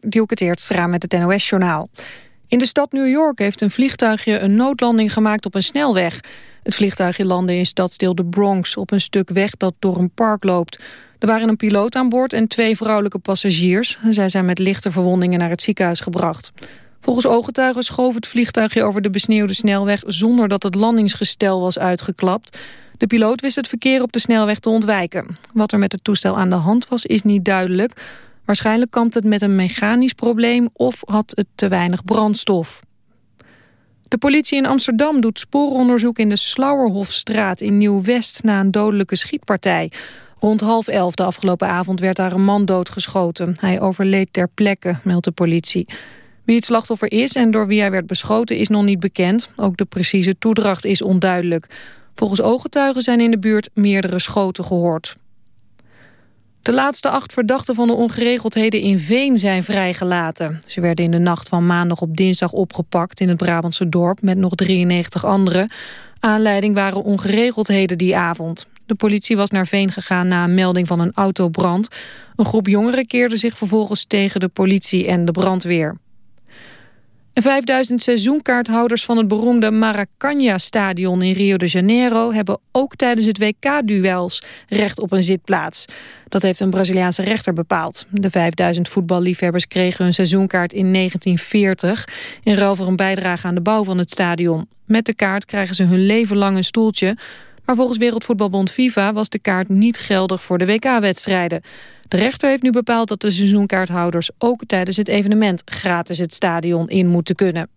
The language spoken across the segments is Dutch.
Dielke Teertstra met het NOS-journaal. In de stad New York heeft een vliegtuigje een noodlanding gemaakt op een snelweg. Het vliegtuigje landde in stadsdeel de Bronx op een stuk weg dat door een park loopt. Er waren een piloot aan boord en twee vrouwelijke passagiers. Zij zijn met lichte verwondingen naar het ziekenhuis gebracht. Volgens ooggetuigen schoof het vliegtuigje over de besneeuwde snelweg... zonder dat het landingsgestel was uitgeklapt. De piloot wist het verkeer op de snelweg te ontwijken. Wat er met het toestel aan de hand was, is niet duidelijk. Waarschijnlijk kampt het met een mechanisch probleem... of had het te weinig brandstof. De politie in Amsterdam doet spooronderzoek in de Slauerhofstraat in Nieuw-West... na een dodelijke schietpartij. Rond half elf de afgelopen avond werd daar een man doodgeschoten. Hij overleed ter plekke, meldt de politie. Wie het slachtoffer is en door wie hij werd beschoten is nog niet bekend. Ook de precieze toedracht is onduidelijk. Volgens ooggetuigen zijn in de buurt meerdere schoten gehoord. De laatste acht verdachten van de ongeregeldheden in Veen zijn vrijgelaten. Ze werden in de nacht van maandag op dinsdag opgepakt in het Brabantse dorp met nog 93 anderen. Aanleiding waren ongeregeldheden die avond. De politie was naar Veen gegaan na een melding van een autobrand. Een groep jongeren keerde zich vervolgens tegen de politie en de brandweer. 5000 seizoenkaarthouders van het beroemde Maracanã-stadion in Rio de Janeiro hebben ook tijdens het WK-duels recht op een zitplaats. Dat heeft een Braziliaanse rechter bepaald. De 5000 voetballiefhebbers kregen hun seizoenkaart in 1940 in ruil voor een bijdrage aan de bouw van het stadion. Met de kaart krijgen ze hun leven lang een stoeltje, maar volgens Wereldvoetbalbond FIFA was de kaart niet geldig voor de WK-wedstrijden. De rechter heeft nu bepaald dat de seizoenkaarthouders ook tijdens het evenement gratis het stadion in moeten kunnen.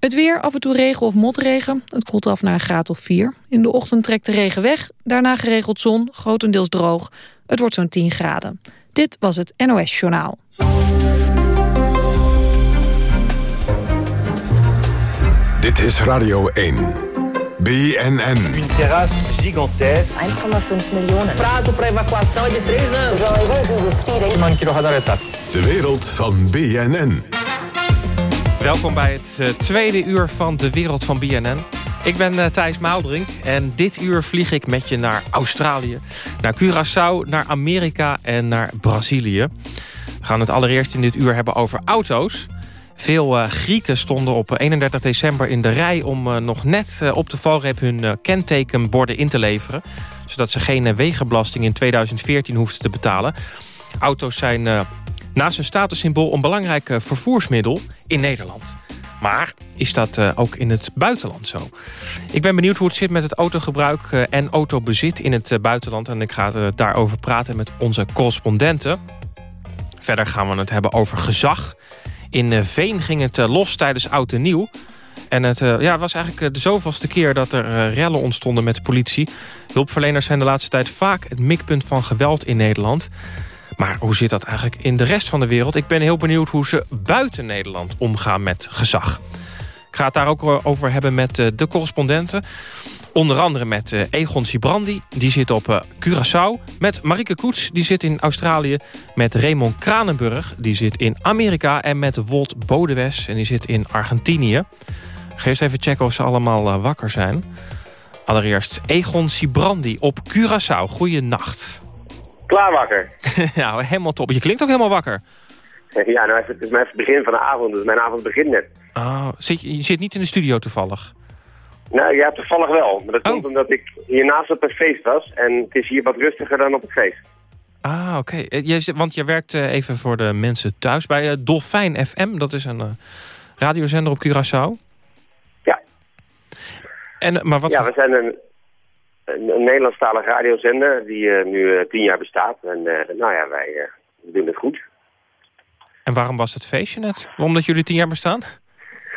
Het weer, af en toe regen of motregen. Het koelt af naar een graad of 4. In de ochtend trekt de regen weg. Daarna geregeld zon, grotendeels droog. Het wordt zo'n 10 graden. Dit was het NOS Journaal. Dit is Radio 1. BNN. Une terrasse gigantesque. 1,5 miljoen. Prazo para evacuação é de 3 anos. De wereld van BNN. Welkom bij het uh, tweede uur van de wereld van BNN. Ik ben uh, Thijs Maaldrink en dit uur vlieg ik met je naar Australië, naar Curaçao, naar Amerika en naar Brazilië. We gaan het allereerst in dit uur hebben over auto's. Veel uh, Grieken stonden op 31 december in de rij... om uh, nog net op de valreep hun kentekenborden in te leveren. Zodat ze geen wegenbelasting in 2014 hoefden te betalen. Auto's zijn naast hun statussymbool een belangrijk vervoersmiddel in Nederland. Maar is dat ook in het buitenland zo? Ik ben benieuwd hoe het zit met het autogebruik en autobezit in het buitenland. En ik ga daarover praten met onze correspondenten. Verder gaan we het hebben over gezag in eh, Veen ging het eh, los tijdens Oud en Nieuw. En het uh, ja, was eigenlijk de zoveelste keer dat er rellen ontstonden met de politie. Hulpverleners zijn de laatste tijd vaak het mikpunt van geweld in Nederland. Maar hoe zit dat eigenlijk in de rest van de wereld? Ik ben heel benieuwd hoe ze buiten Nederland omgaan met gezag. Ik ga het daar ook over hebben met de correspondenten. Onder andere met uh, Egon Sibrandi, die zit op uh, Curaçao. Met Marike Koets, die zit in Australië. Met Raymond Kranenburg, die zit in Amerika. En met Wolt Bodewes, en die zit in Argentinië. Ga eens even checken of ze allemaal uh, wakker zijn. Allereerst Egon Sibrandi op Curaçao. Goeienacht. Klaar wakker. ja, helemaal top. Je klinkt ook helemaal wakker. Ja, nou, het is mijn begin van de avond, dus mijn avond begint net. Oh, zit je zit niet in de studio toevallig? Nou ja, toevallig wel. Maar dat komt oh. omdat ik hiernaast op een feest was. En het is hier wat rustiger dan op het feest. Ah, oké. Okay. Want je werkt uh, even voor de mensen thuis bij uh, Dolfijn FM. Dat is een radiozender op Curaçao. Ja. En, maar wat ja, we zijn een, een, een Nederlandstalige radiozender die nu tien jaar bestaat. En nou ja, wij doen het goed. En waarom was het feestje net? Omdat jullie tien jaar bestaan?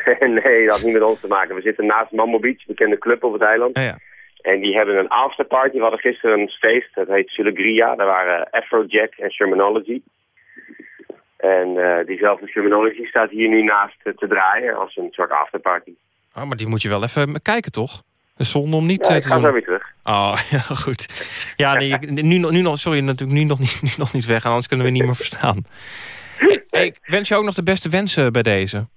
nee, dat had niet met ons te maken. We zitten naast Mambo Beach, bekende club op het eiland. Ja, ja. En die hebben een afterparty. We hadden gisteren een feest, dat heet Sulegria. Daar waren Afrojack en Shermanology. En uh, diezelfde Shermanology staat hier nu naast te draaien als een soort afterparty. Oh, maar die moet je wel even kijken, toch? Zonde om niet ja, uh, ik ga zo weer terug. Oh, ja, goed. Ja, nee, nu, nu nog, sorry, natuurlijk nu nog niet, nu nog niet weg, anders kunnen we niet meer verstaan. Hey, ik wens je ook nog de beste wensen bij deze.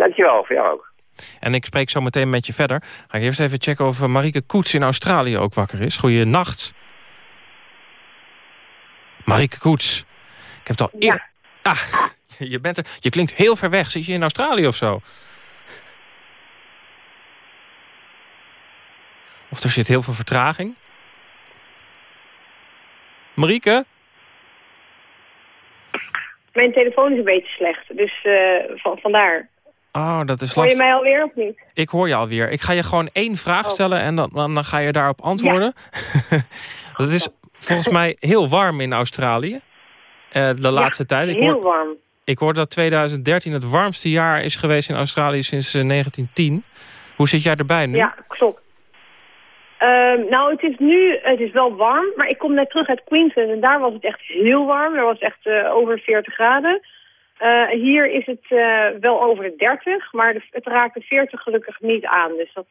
Dankjewel, voor jou ook. En ik spreek zo meteen met je verder. Ga ik eerst even checken of Marike Koets in Australië ook wakker is. Goeienacht. Marike Koets. Ik heb het al, eer, Ah, je, bent er, je klinkt heel ver weg. Zit je in Australië of zo? Of er zit heel veel vertraging? Marieke? Mijn telefoon is een beetje slecht, dus uh, van, vandaar. Oh, dat is Hoor je mij alweer of niet? Ik hoor je alweer. Ik ga je gewoon één vraag oh. stellen en dan, dan ga je daarop antwoorden. Ja. dat is volgens mij heel warm in Australië. Uh, de laatste tijd. Ik heel warm. Ik hoor dat 2013 het warmste jaar is geweest in Australië sinds 1910. Eh, Hoe zit jij erbij nu? Ja, klopt. Uh, nou, het is nu, het is wel warm, maar ik kom net terug uit Queensland en daar was het echt heel warm. Er was echt uh, over 40 graden. Uh, hier is het wel over de 30, maar de, het raakt de 40 gelukkig niet aan. Dus dat,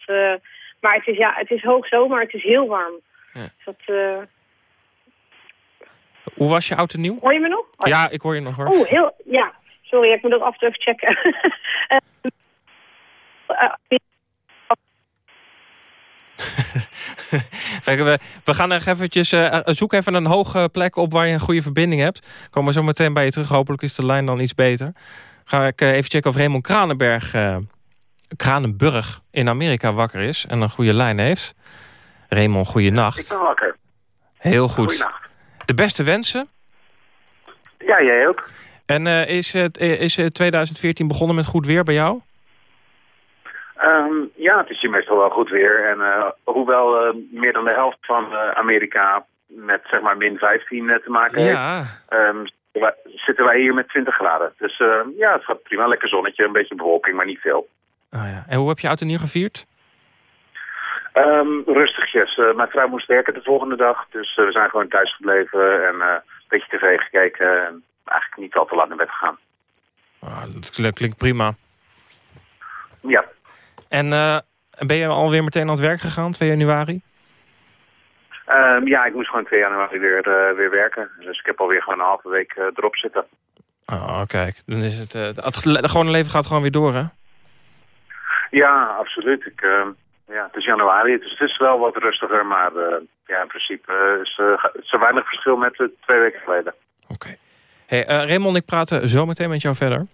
maar het is, ja, het is hoogzomer, het is heel warm. Ja. Dus dat, Hoe was je oud en nieuw? Hoor je me nog? Oh, ja, ik hoor je nog hoor. Oh, heel, ja. Sorry, ik moet dat af en toe even checken. we, we gaan nog eventjes, uh, zoek even een hoge plek op waar je een goede verbinding hebt. Komen we zo meteen bij je terug. Hopelijk is de lijn dan iets beter. Ga ik uh, even checken of Raymond Kranenberg, uh, Kranenburg in Amerika wakker is. En een goede lijn heeft. Raymond, goede nacht. Ik ben wakker. Heel goed. De beste wensen. Ja, jij ook. En is, het, is 2014 begonnen met goed weer bij jou? Um, ja, het is hier meestal wel goed weer. En uh, hoewel uh, meer dan de helft van uh, Amerika met zeg maar min 15 te maken ja. heeft, um, zitten wij hier met 20 graden. Dus ja, het gaat prima. Lekker zonnetje, een beetje bewolking, maar niet veel. Oh, ja. En hoe heb je oud en nieuw gevierd? Um, rustigjes. mijn vrouw moest werken de volgende dag, dus we zijn gewoon thuis gebleven en een beetje tv gekeken en eigenlijk niet al te lang naar bed gegaan. Oh, dat klinkt prima. Ja. En uh, ben je alweer meteen aan het werk gegaan, 2 januari? Um, ja, ik moest gewoon 2 januari weer, uh, weer werken. Dus ik heb alweer gewoon een halve week uh, erop zitten. Oh, kijk. Dan is het, het gewone leven gaat gewoon weer door, hè? Ja, absoluut. Ik, ja, het is januari, dus het is wel wat rustiger. Maar ja, in principe is er zo weinig verschil met twee weken geleden. Oké. Okay. Hey, Raymond, ik praat zo meteen met jou verder.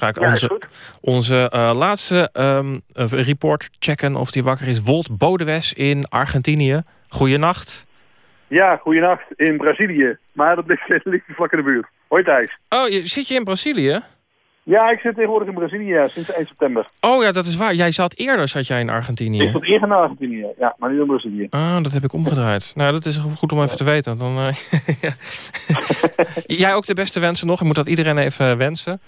Ga ik onze, onze uh, laatste um, report checken of die wakker is. Wolt Bodewes in Argentinië. Goeienacht. Ja, goeienacht in Brazilië. Maar dat ligt, ligt vlak in de buurt. Hoi Thijs. Oh, je, zit je in Brazilië? Ja, ik zit tegenwoordig in Brazilië sinds 1 september. Oh ja, dat is waar. Jij zat eerder zat jij in Argentinië. Ik zat eerder in Argentinië, ja, maar niet in Brazilië. Ah, dat heb ik omgedraaid. nou, dat is goed om even te weten. Dan, uh, jij ook de beste wensen nog. Ik moet dat iedereen even wensen.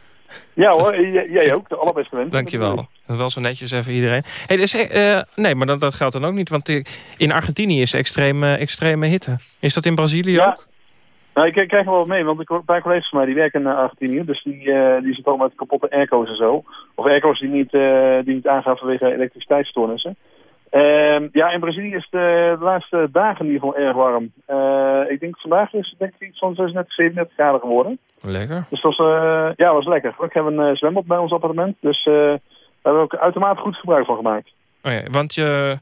Ja hoor, jij ook. De allerbeste wensen. Dankjewel. Wel zo netjes even iedereen. Hey, dus, uh, nee, maar dat, dat, geldt dan ook niet. Want in Argentinië is extreme, extreme hitte. Is dat in Brazilië ja. ook? Nou, ik krijg wel wat mee, want een paar collega's van mij die werken in Argentinië. Dus die, uh, die zitten allemaal met kapotte airco's en zo. Of airco's die niet, uh, die niet aangaan vanwege elektriciteitsstoornissen. Uh, ja, in Brazilië is de, de, laatste dagen in ieder geval erg warm. Uh, ik denk vandaag is het denk ik iets van 36, 37 graden geworden. Lekker. Dus dat was, uh, ja, was lekker. We hebben een zwembad bij ons appartement. Dus daar hebben we ook uitermate goed gebruik van gemaakt. Oh ja, want je...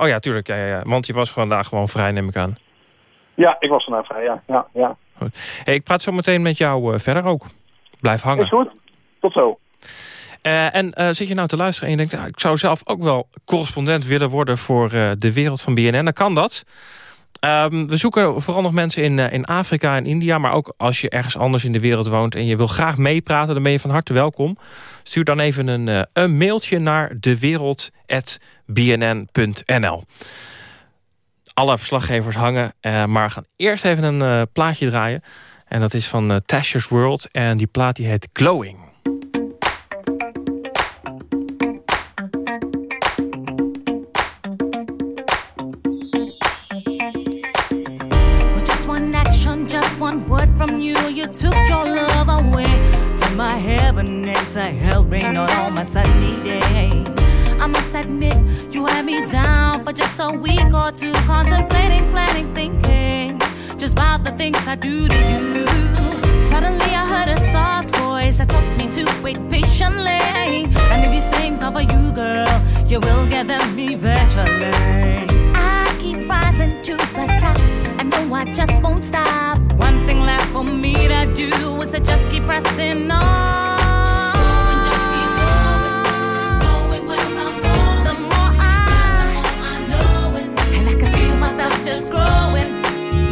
oh ja, tuurlijk. Ja, ja, ja. Want je was vandaag gewoon vrij, neem ik aan. Ja, ik was vandaag vrij, ja. ja, ja. Goed. Hey, ik praat zo meteen met jou verder ook. Blijf hangen. Is goed. Tot zo. Uh, en uh, zit je nou te luisteren en je denkt... Ik zou zelf ook wel correspondent willen worden... voor uh, de wereld van BNN, dan kan dat. Um, we zoeken vooral nog mensen in, in Afrika en India... maar ook als je ergens anders in de wereld woont... en je wil graag meepraten, dan ben je van harte welkom. Stuur dan even een, een mailtje naar dewereld.bnn.nl. Alle verslaggevers hangen, maar we gaan eerst even een plaatje draaien. En dat is van Tasha's World en die plaat die heet Glowing. You, you took your love away. To my heaven and to hell rain on all my sunny day. I must admit, you had me down for just a week or two, contemplating, planning, thinking just about the things I do to you. Suddenly I heard a soft voice that told me to wait patiently. And if these things are for you, girl, you will get them eventually. I keep rising to the top. I know I just won't stop. One thing left for me to just keep pressing on. Just keep going, going where I'm going. The more I, I know it, and I can feel myself just growing,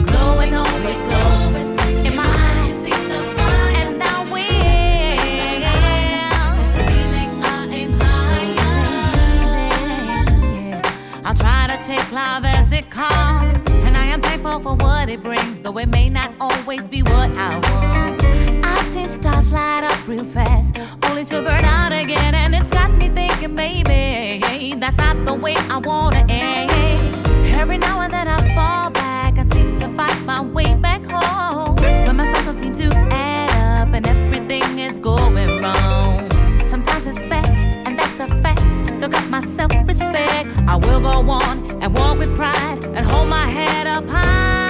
glowing, always glowing. In my eyes, you see the fire, and I will. There's a ceiling, I aim higher. I'll try to take life I for what it brings, though it may not always be what I want. I've seen stars light up real fast, only to burn out again. And it's got me thinking, baby, that's not the way I wanna end. Every now and then I fall back and seem to find my way back home. But my cycles seem to add up, and everything is going wrong. Sometimes it's bad, and that's a fact. Still got my self respect. I will go on and walk with pride and hold my head up high.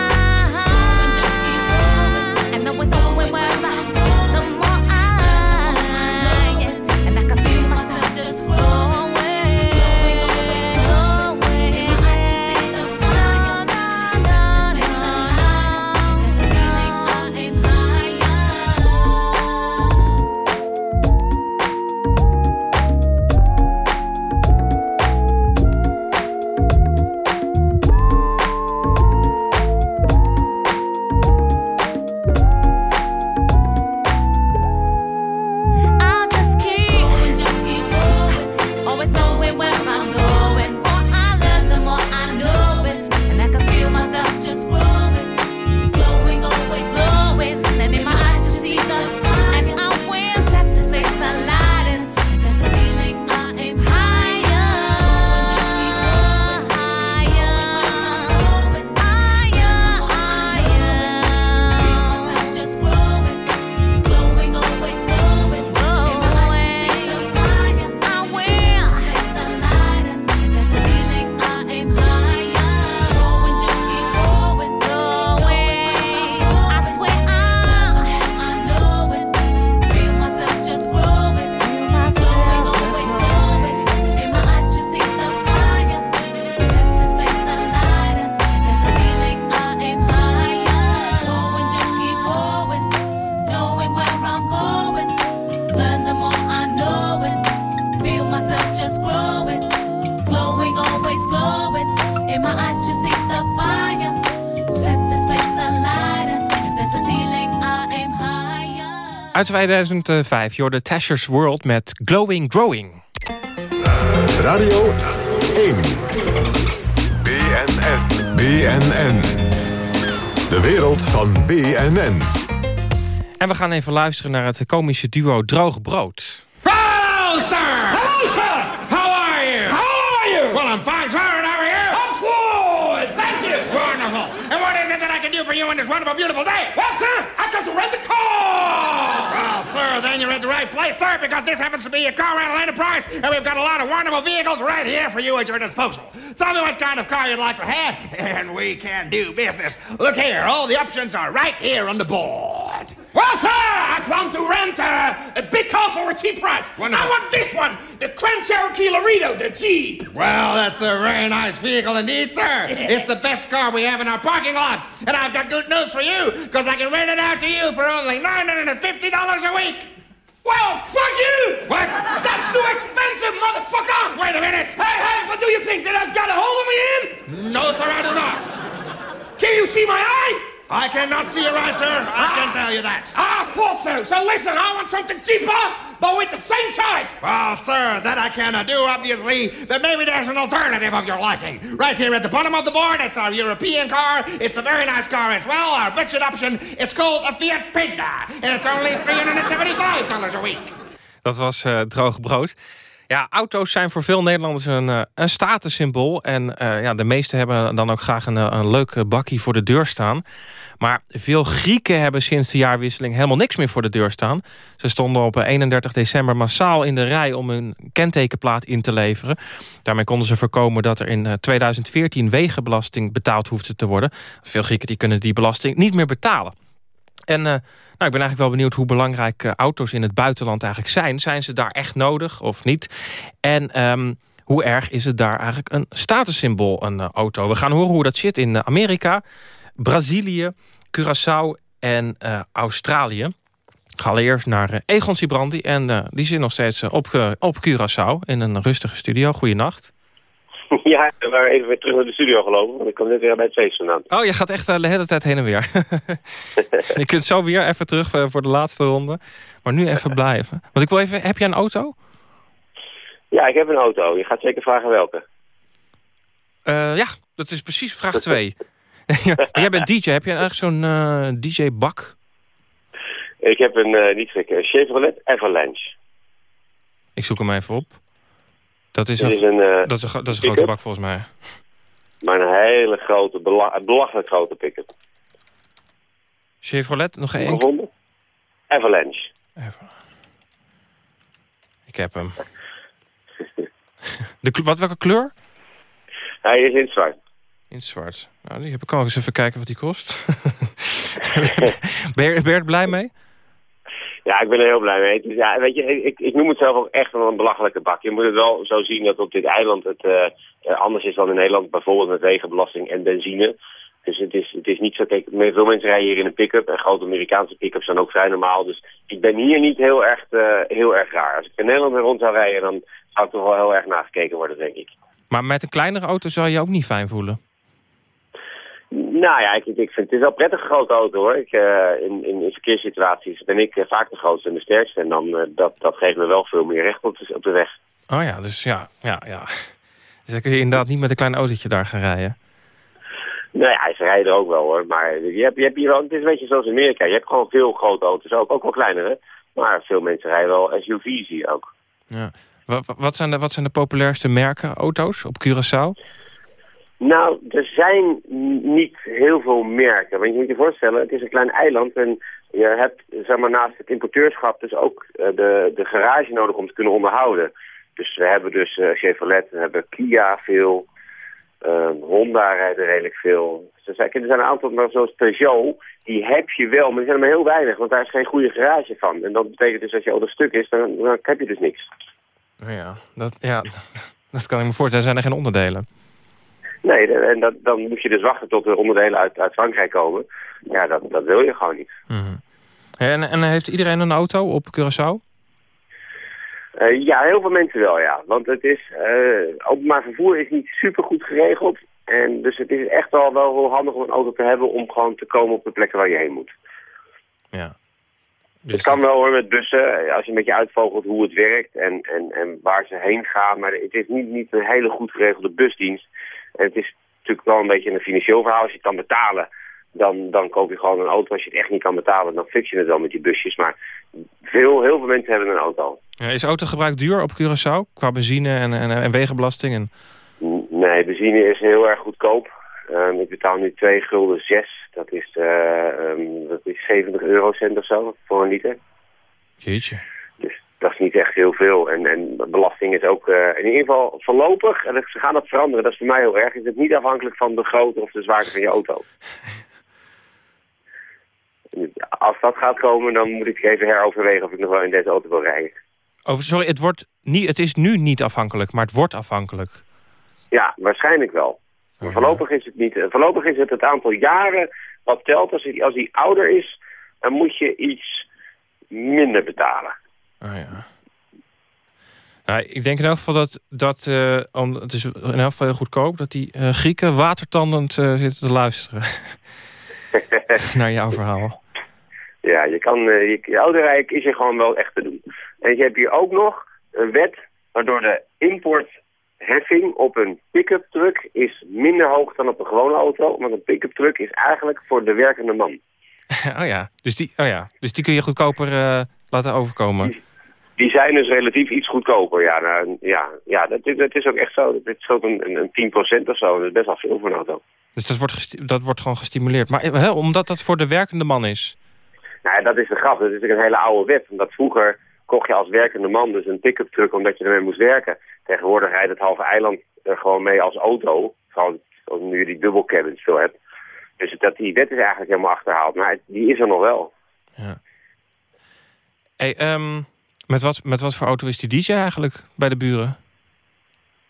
2005, Jorde Tasher's World met Glowing Growing. Radio 1. BNN. BNN. De wereld van BNN. En we gaan even luisteren naar het komische duo Droog Brood. Hello, sir! Hello, sir! How are you? How are you? Well, I'm fine, sir, and how are you? I'm fine, thank you! Wonderful! And what is it that I can do for you on this wonderful, beautiful day? Well, sir, I come to rent! Well, sir, then you're at the right place, sir, because this happens to be a car rental enterprise, and we've got a lot of wonderful vehicles right here for you at your disposal. Tell me what kind of car you'd like to have, and we can do business. Look here, all the options are right here on the board. Well, sir, I come to rent uh, a big car for a cheap price. I want this one, the Grand Cherokee Laredo, the Jeep. Well, that's a very nice vehicle indeed, sir. it's the best car we have in our parking lot. And I've got good news for you, because I can rent it out to you for only $950 a week. Well, fuck you! What? That's too expensive, motherfucker! Wait a minute! Hey, hey, what do you think? That I've got a hole in me in? No, sir, I do not. Can you see my eye? I cannot see your eyes, sir. I can tell you that. I thought so. So listen, I want something cheaper, but with the same size. Well, sir, that I cannot do, obviously. But maybe there's an alternative of your liking. Right here at the bottom of the board, it's our European car. It's a very nice car as well. Our budget option. It's called a Fiat Pinda, and it's only $375 a week. Dat was eh, droog brood. Ja, auto's zijn voor veel Nederlanders een, eh, een statussymbool. En eh, ja, de meesten hebben dan ook graag een, eh, een leuk bakkie voor de deur staan. Maar veel Grieken hebben sinds de jaarwisseling helemaal niks meer voor de deur staan. Ze stonden op 31 december massaal in de rij om hun kentekenplaat in te leveren. Daarmee konden ze voorkomen dat er in eh, 2014 wegenbelasting betaald hoefde te worden. Veel Grieken die kunnen die belasting niet meer betalen. En eh, nou, ik ben eigenlijk wel benieuwd hoe belangrijk eh, auto's in het buitenland eigenlijk zijn. Zijn ze daar echt nodig of niet? En ehm, hoe erg is het daar eigenlijk een statussymbool, een eh, auto? We gaan horen hoe dat zit in Amerika, Brazilië, Curaçao en Australië. ga allereerst naar Egon. En die zit nog steeds op, op Curaçao in een rustige studio. Goeienacht. Ja, we waren even weer terug naar de studio gelopen. Want ik kom net weer bij het feest vandaan. Oh, je gaat echt de hele tijd heen en weer. je kunt zo weer even terug voor de laatste ronde. Maar nu even blijven. Want ik wil even, heb jij een auto? Ja, ik heb een auto. Je gaat zeker vragen welke. ja, dat is precies vraag 2. jij bent DJ. Heb jij eigenlijk zo'n DJ-bak? Ik heb een, uh, niet gek, Chevrolet Avalanche. Ik zoek hem even op. Dat is, een, is een, uh, dat is een, dat is een grote bak volgens mij. Maar een hele grote, bela belachelijk grote pick-up. Chevrolet, nog één? Avalanche. Ik heb hem. De, wat, welke kleur? Hij is in zwart. In zwart. Nou, die heb ik al eens even kijken wat die kost. ben, je, ben je er blij mee? Ja, ik ben er heel blij mee. Dus ja, weet je, ik, ik noem het zelf ook echt wel een belachelijke bak. Je moet het wel zo zien dat op dit eiland het uh, anders is dan in Nederland. Bijvoorbeeld met wegenbelasting en benzine. Dus het is, het is niet zo... Kijk, veel mensen rijden hier in een pick-up. En grote Amerikaanse pick-ups zijn ook vrij normaal. Dus ik ben hier niet heel erg, uh, heel erg raar. Als ik in Nederland rond zou rijden, dan zou ik toch wel heel erg nagekeken worden, denk ik. Maar met een kleinere auto zou je ook niet fijn voelen? Nou ja, ik, ik vind het is wel prettig een grote auto hoor. Ik, uh, in, in, in, verkeerssituaties ben ik uh, vaak de grootste en de sterkste. En dan, uh, dat, dat geeft me wel veel meer recht op de, op de weg. Oh ja, dus ja, ja, ja. Dus dan kun je inderdaad niet met een klein autootje daar gaan rijden. Nou ja, ze rijden er ook wel hoor. Maar je hebt, je hebt hier wel, het is een beetje zoals in Amerika. Je hebt gewoon veel grote auto's ook, ook wel kleinere. Maar veel mensen rijden wel SUV's hier ook. Ja. Wat, wat, zijn de, wat zijn de populairste merken auto's op Curaçao? Nou, er zijn niet heel veel merken. Want je moet je voorstellen, het is een klein eiland en je hebt zeg maar, naast het importeurschap dus ook uh, de, de garage nodig om te kunnen onderhouden. Dus we hebben dus uh, Chevrolet, we hebben Kia veel, uh, Honda rijden redelijk veel. Dus er zijn, er zijn een aantal, maar zoals Peugeot, die heb je wel, maar die zijn er maar heel weinig, want daar is geen goede garage van. En dat betekent dus als je auto stuk is, dan, dan heb je dus niks. Ja, dat, ja, dat kan ik me voorstellen. zijn er geen onderdelen. Nee, en dat, dan moet je dus wachten tot de onderdelen uit, uit Frankrijk komen. Ja, dat, dat wil je gewoon niet. Mm en, en heeft iedereen een auto op Curaçao? Uh, ja, heel veel mensen wel, ja. Want het is, uh, openbaar vervoer is niet super goed geregeld. En dus het is echt wel, wel heel handig om een auto te hebben om gewoon te komen op de plekken waar je heen moet. Ja. Dus het kan wel hoor met bussen, als je een beetje uitvogelt hoe het werkt en, en, en waar ze heen gaan. Maar het is niet, niet een hele goed geregelde busdienst. En het is natuurlijk wel een beetje een financieel verhaal. Als je het kan betalen, dan, dan koop je gewoon een auto. Als je het echt niet kan betalen, dan fix je het wel met die busjes. Maar veel, heel veel mensen hebben een auto. Ja, is autogebruik duur op Curaçao? Qua benzine en, en, en wegenbelasting? En... Nee, benzine is heel erg goedkoop. Um, ik betaal nu 2 gulden 6. Dat is, uh, um, dat is 70 eurocent of zo voor een liter. Jeetje dat is niet echt heel veel. En, en belasting is ook uh, in ieder geval voorlopig, en ze gaan dat veranderen, dat is voor mij heel erg, is het niet afhankelijk van de grootte of de zwaarte van je auto. Als dat gaat komen, dan moet ik even heroverwegen of ik nog wel in deze auto wil rijden. Oh, sorry, het, wordt niet, het is nu niet afhankelijk, maar het wordt afhankelijk. Ja, waarschijnlijk wel. Maar voorlopig is het niet. Voorlopig is het het aantal jaren wat telt. Als hij, als hij ouder is, dan moet je iets minder betalen. Ah ja. Nou, ik denk in elk geval dat, dat uh, om, het is in elk geval heel goedkoop... dat die uh, Grieken watertandend uh, zitten te luisteren naar jouw verhaal. Ja, je kan, je, je ouderrijk is er gewoon wel echt te doen. En je hebt hier ook nog een wet waardoor de importheffing op een pick-up truck is minder hoog dan op een gewone auto. Want een pick-up truck is eigenlijk voor de werkende man. oh, ja. Dus die, oh ja, dus die kun je goedkoper laten overkomen. Die zijn dus relatief iets goedkoper. Ja, nou, ja, ja dat, dat is ook echt zo. Dat is ook een, een 10% of zo. Dat is best wel veel voor een auto. Dus dat wordt, dat wordt gewoon gestimuleerd. Maar hè, omdat dat voor de werkende man is? Nou, dat is de grap. Dat is natuurlijk een hele oude wet. Omdat vroeger kocht je als werkende man dus een pick-up truck omdat je ermee moest werken. Tegenwoordig rijdt het halve eiland er gewoon mee als auto. Gewoon als nu je die dubbelcabins veel hebt. Dus dat, die wet is eigenlijk helemaal achterhaald. Maar die is er nog wel. Ja. Hey, um, met wat, met wat voor auto is die DJ eigenlijk bij de buren?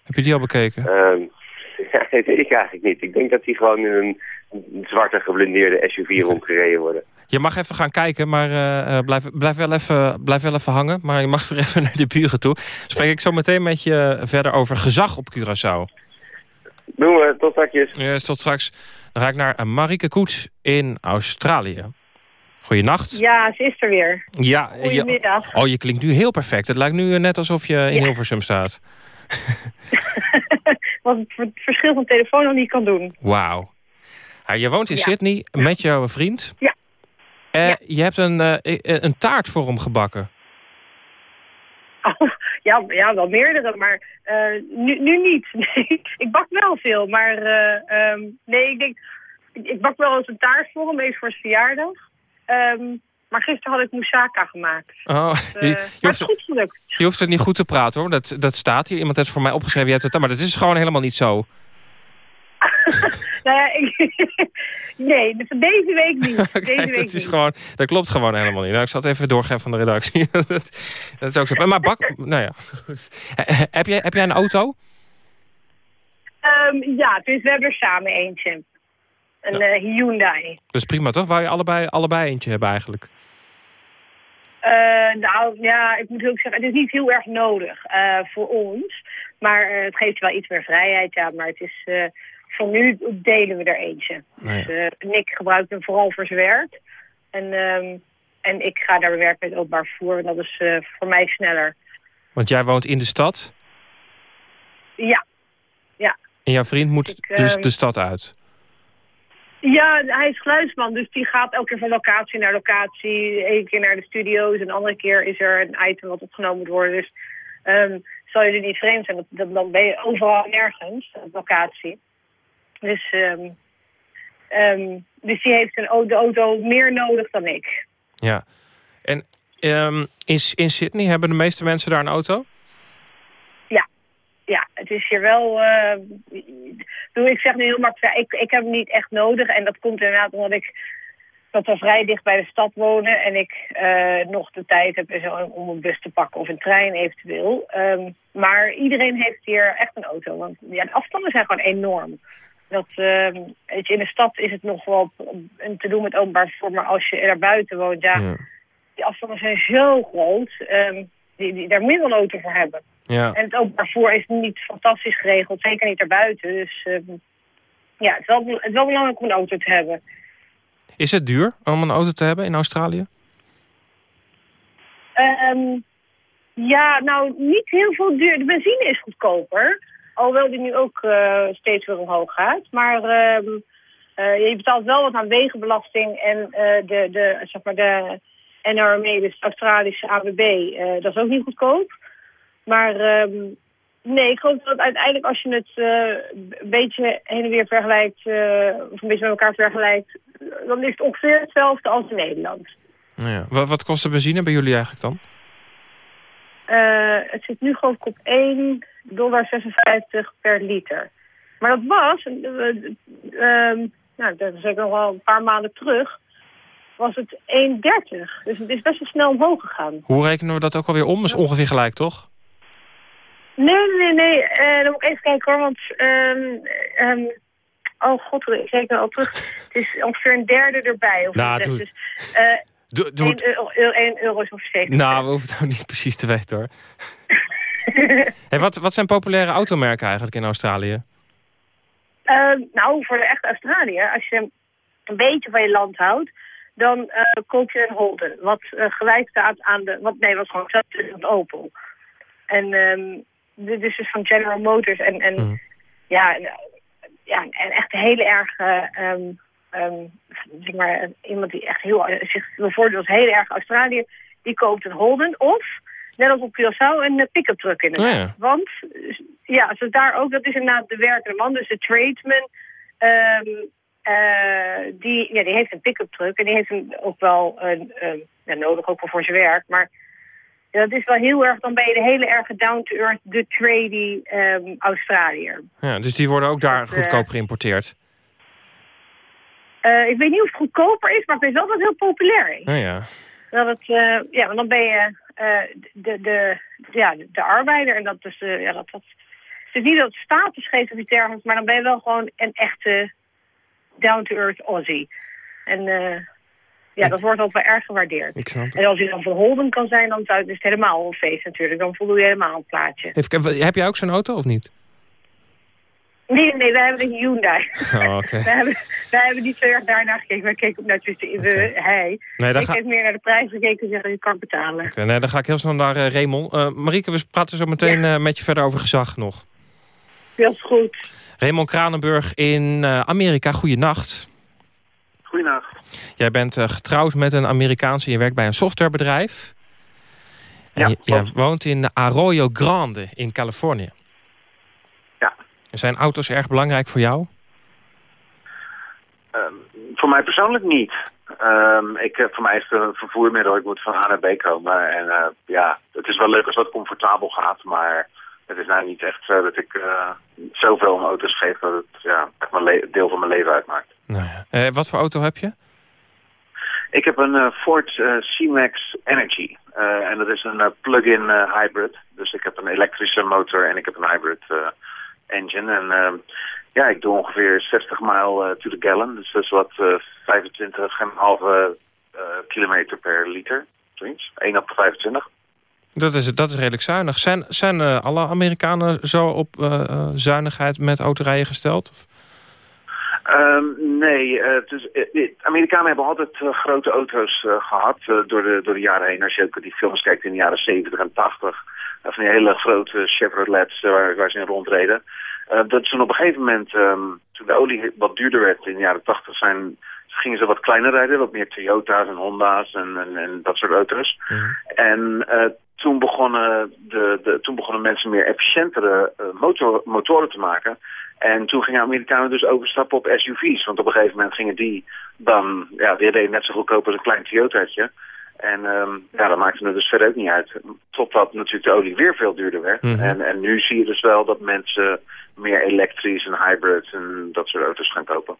Heb je die al bekeken? Um, ja, dat weet ik eigenlijk niet. Ik denk dat die gewoon in een zwarte geblindeerde SUV rondgereden worden. Je mag even gaan kijken, maar eh, eh, blijf, blijf, wel even, blijf wel even hangen. Maar je mag weer even naar de buren toe. Spreek ik zo meteen met je verder over gezag op Curaçao. Doen we, tot straks. Yes, tot straks. Dan ga ik naar Marike Koets in Australië. Goeienacht. Ja, ze is er weer. Ja, je, Goedemiddag. oh, je klinkt nu heel perfect. Het lijkt nu net alsof je in Ja. Hilversum staat. Wat het ver- verschil van telefoon nog niet kan doen. Wauw. Ja, je woont in Ja. Sydney met jouw vriend. Ja. Eh, Je hebt een, eh, een taart voor hem gebakken. Oh, ja, ja, wel meerdere, maar eh, nu, nu niet. Nee, ik bak wel veel, maar eh, ehm, nee, ik denk... Ik, ik bak wel eens een taart voor hem, even voor zijn verjaardag. Ehm, maar gisteren had ik moussaka gemaakt. Oh, Eh, je, je maar het hoeft, is goed gelukt. je hoeft het niet goed te praten hoor. Dat, dat staat hier. Iemand heeft het voor mij opgeschreven. Je hebt het, maar dat is gewoon helemaal niet zo. Nou ja, ik, nee, dus deze week niet. Deze week dat, is niet. gewoon, dat klopt gewoon helemaal niet. Nou, ik zal het even doorgeven van de redactie. dat, dat is ook zo. Maar bak, nou ja. Eh, Heb jij, heb jij een auto? Ehm, ja, dus we hebben er samen eentje. Een eh, Hyundai. Dat is prima toch? Wou je allebei, allebei eentje hebben eigenlijk? Eh, nou ja, ik moet ook zeggen, het is niet heel erg nodig eh, voor ons. Maar het geeft wel iets meer vrijheid, ja. Maar het is, voor nu delen we er eentje. Nou Dus Nick gebruikt hem vooral voor zijn werk. En, ehm, en ik ga naar mijn werk met openbaar vervoer. En dat is voor mij sneller. Want jij woont in de stad. Ja, ja. En jouw vriend moet Ik, dus ehm, de stad uit. Ja, hij is geluidsman, dus die gaat elke keer van locatie naar locatie. Eén keer naar de studio's, en de andere keer is er een item wat opgenomen moet worden. Dus zal je er niet vreemd zijn, dan ben je overal en nergens op locatie. Dus, ehm, ehm, dus die heeft een, de auto meer nodig dan ik. Ja. En ehm, in, in Sydney hebben de meeste mensen daar een auto? Ja, ja het is hier wel... eh, ik zeg nu heel makkelijk, ik, ik heb hem niet echt nodig. En dat komt inderdaad omdat ik dat we vrij dicht bij de stad wonen... en ik eh, nog de tijd heb en zo om een bus te pakken of een trein eventueel. Ehm, maar iedereen heeft hier echt een auto. Want ja, de afstanden zijn gewoon enorm. Dat, ehm, weet je, in de stad is het nog wel een te doen met openbaar vervoer... maar als je er buiten woont, ja, die afstanden zijn zo groot... ehm, die, die, daar moet je wel een auto voor hebben. Ja. En het openbaar vervoer is niet fantastisch geregeld, zeker niet daarbuiten. Dus ehm, ja, het is, wel, het is wel belangrijk om een auto te hebben. Is het duur om een auto te hebben in Australië? Ehm, ja, nou, niet heel veel duur. De benzine is goedkoper. Alhoewel die nu ook eh, steeds weer omhoog gaat. Maar ehm, eh, je betaalt wel wat aan wegenbelasting en eh, de, de, zeg maar de NRMA, dus de Australische ABB, dat is ook niet goedkoop. Maar ehm, nee, ik geloof dat uiteindelijk als je het eh, een beetje heen en weer vergelijkt, eh, of een beetje met elkaar vergelijkt, dan is het ongeveer hetzelfde als in Nederland. Nou ja. Wat, wat kost de benzine bij jullie eigenlijk dan? Eh, het zit nu geloof ik op 1,56 dollar per liter. Maar dat was, eh, ehm, nou, dat is ook nog wel een paar maanden terug, was het 1,30. Dus het is best wel snel omhoog gegaan. Hoe rekenen we dat ook alweer om? is ongeveer gelijk, toch? Nee, nee, nee. eh, dan moet ik even kijken hoor, want... ehm, ehm, oh god, ik reken al terug. Het is ongeveer een derde erbij. Of Nou, doe- dus, eh Doe, doe 1 het. euro, 1 euro is ongeveer 7 Nou, we hoeven het ook niet precies te weten hoor. hey, wat, wat zijn populaire automerken eigenlijk in Australië? Ehm, nou, voor de echte Australië, als je een beetje van je land houdt, dan eh, koop je een Holden. Wat eh, gelijk staat aan de... Wat, nee, wat gewoon als een Opel. En ehm, dit is dus van General Motors. En, en ja, en, eh, ja, en echt heel erg... eh, ehm, ehm, zeg maar, iemand die echt heel, zich bevoordeelt heel erg Australië, die koopt een Holden. Of, net als op Curaçao, een eh, pick-up truck inderdaad. Oh ja. Want, eh, ja, zoals daar ook, dat is inderdaad de werkende man, dus de tradesman. ehm, eh, die, ja, die heeft een pick-up truck en die heeft hem ook wel een, ja, nodig, ook wel voor zijn werk. Maar ja, dat is wel heel erg, dan ben je de hele erge down-to-earth, de tradie ehm Australiër. Ja, dus die worden ook daar Dat, eh, goedkoop geïmporteerd. Eh, ik weet niet of het goedkoper is, maar ik weet wel dat het heel populair is. Nou ja. Dat het, eh, ja, want dan ben je de, de, ja, de arbeider. En dat is, eh, ja, dat, dat, het is niet dat het status geeft of iets dergelijks, maar dan ben je wel gewoon een echte down-to-earth Aussie. En eh, Ja, dat wordt altijd wel erg gewaardeerd. Ik snap het. En als je dan van Holden kan zijn, dan zou het, is het helemaal een feest natuurlijk. Dan voldoe je helemaal het plaatje. Even heb jij ook zo'n auto of niet? Nee, nee, wij hebben een Hyundai. Oh, oké. wij, hebben, wij hebben niet zo erg daarnaar gekeken. Wij keken ook naar tussen de hij. Nee, ik ga- heb meer naar de prijs gekeken en zeggen, je kan betalen. Oké, nee, dan ga ik heel snel naar eh, Raymond. Eh, Marieke, we praten zo meteen eh, met je verder over gezag nog. Heel goed. Raymond Kranenburg in eh, Amerika, goeienacht. Goedenacht. Jij bent eh, getrouwd met een Amerikaanse je werkt bij een softwarebedrijf. En Ja, je, jij woont in Arroyo Grande in Californië. Ja. Zijn auto's erg belangrijk voor jou? Ehm, voor mij persoonlijk niet. Ehm, ik, heb voor mij is het een vervoermiddel. Ik moet van A naar B komen. En eh, ja, het is wel leuk als dat comfortabel gaat. Maar het is nou niet echt zo dat ik eh, zoveel om auto's geef... dat het ja, echt mijn deel van mijn leven uitmaakt. Nou ja. Eh, wat voor auto heb je? Ik heb een eh, Ford eh, C-Max Energy. Eh, en dat is een plug-in hybrid. Dus ik heb een elektrische motor en ik heb een hybrid engine. En ehm, ja, ik doe ongeveer 60 mijl to the gallon. Dus dat is wat eh 25,5 eh, kilometer per liter. Zoiets. 1 op de 25. Dat is, dat is redelijk zuinig. Zijn, zijn alle Amerikanen zo op zuinigheid met autorijden gesteld? Ehm, nee, eh, het is, eh, de Amerikanen hebben altijd eh, grote auto's eh, gehad eh, door, de, door de jaren heen. Als je ook die films kijkt in de jaren 70 en 80. eh, van die hele grote Chevrolets waar, waar ze in rondreden. Dat toen op een gegeven moment, ehm, toen de olie wat duurder werd in de jaren 80, zijn, gingen ze wat kleiner rijden. Wat meer Toyota's en Honda's en, en, en dat soort auto's. En eh, toen, begonnen de, de, toen begonnen mensen meer efficiëntere motor, motoren te maken. En toen gingen Amerikanen dus overstappen op SUV's. Want op een gegeven moment gingen die dan... Ja, die net zo goedkoop als een klein Toyotaatje. En ehm, ja, dat maakte het dus verder ook niet uit. Totdat natuurlijk de olie weer veel duurder werd. Mhm. en, en nu zie je dus wel dat mensen meer elektrisch en hybrids en dat soort auto's gaan kopen.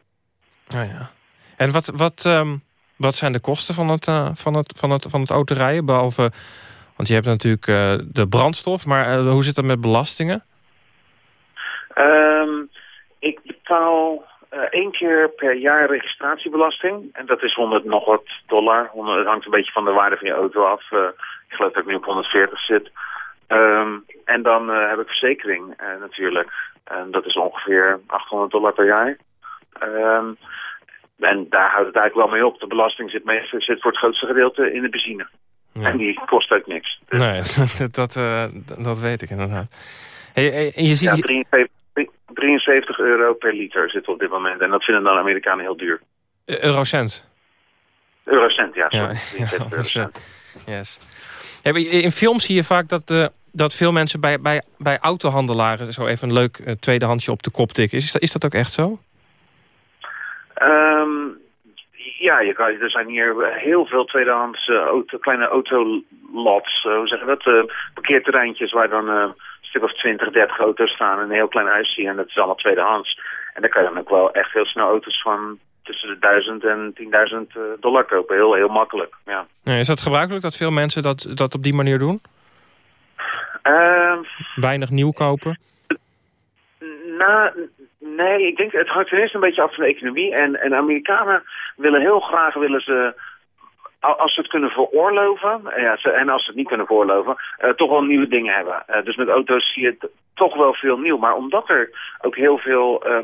Nou ja. En wat, wat, ehm, wat zijn de kosten van het, eh, van het, van het, van het autorijden? Behalve, want je hebt natuurlijk eh, de brandstof, maar eh, hoe zit dat met belastingen? Ehm, ik betaal eh, één keer per jaar registratiebelasting. En dat is 100 nog wat dollar. 100, het hangt een beetje van de waarde van je auto af. Eh, ik geloof dat ik nu op 140 zit. Ehm, en dan eh, heb ik verzekering natuurlijk. En dat is ongeveer 800 dollar per jaar. Ehm, en daar houdt het eigenlijk wel mee op. De belasting zit, meestal, zit voor het grootste gedeelte in de benzine. En die kost ook niks. Nee, dat, dat, dat weet ik inderdaad. Hey, hey, en je ziet, Ja, 73, 73 euro per liter zit op dit moment. En dat vinden dan Amerikanen heel duur. eh, eurocent. Eurocent, ja. Ja, sorry. 73 ja, eurocent. yes. In films zie je vaak dat, eh, dat veel mensen bij, bij, bij autohandelaren... zo even een leuk eh, tweedehandsje op de kop tikken. Is, dat- is dat ook echt zo? Ehm, ja, je kan, er zijn hier heel veel tweedehands eh, auto, kleine autolots, hoe zeg je dat? parkeerterreintjes waar dan stuk of 20, 30 auto's staan en een heel klein huis zie. En dat is allemaal tweedehands. En daar kan je dan ook wel echt heel snel auto's van tussen de 1000 en 10.000 eh, dollar kopen. Heel, heel makkelijk, ja. Is dat gebruikelijk dat veel mensen dat, dat op die manier doen? Ehm, Weinig nieuw kopen? Nou, nee, ik denk het hangt ten eerste een beetje af van de economie. En, en Amerikanen willen heel graag, willen ze, als ze het kunnen veroorloven, eh, ja, ze- en als ze het niet kunnen veroorloven, eh, toch wel nieuwe dingen hebben. Eh, dus met auto's zie je toch wel veel nieuw. Maar omdat er ook heel veel eh,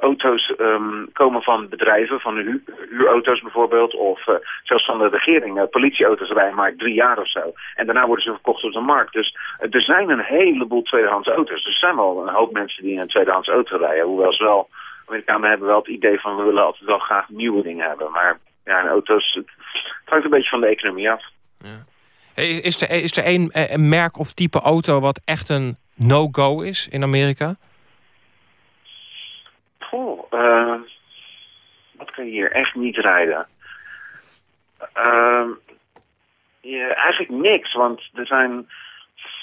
auto's ehm, komen van bedrijven, van hu huurauto's bijvoorbeeld, of zelfs van de regering. Politieauto's rijden maar drie jaar of zo. En daarna worden ze verkocht op de markt. Dus er zijn een heleboel tweedehands auto's. Er zijn wel een hoop mensen die een tweedehands auto rijden. Hoewel ze wel, Amerikanen hebben wel het idee van we willen altijd wel graag nieuwe dingen hebben. Maar ja, in auto's, het, hangt een beetje van de economie af. Hey, Is er, is er één eh, een merk of type auto wat echt een no-go is in Amerika? Goh, eh, wat kan je hier echt niet rijden? Ehm, ja, eigenlijk niks, want er zijn...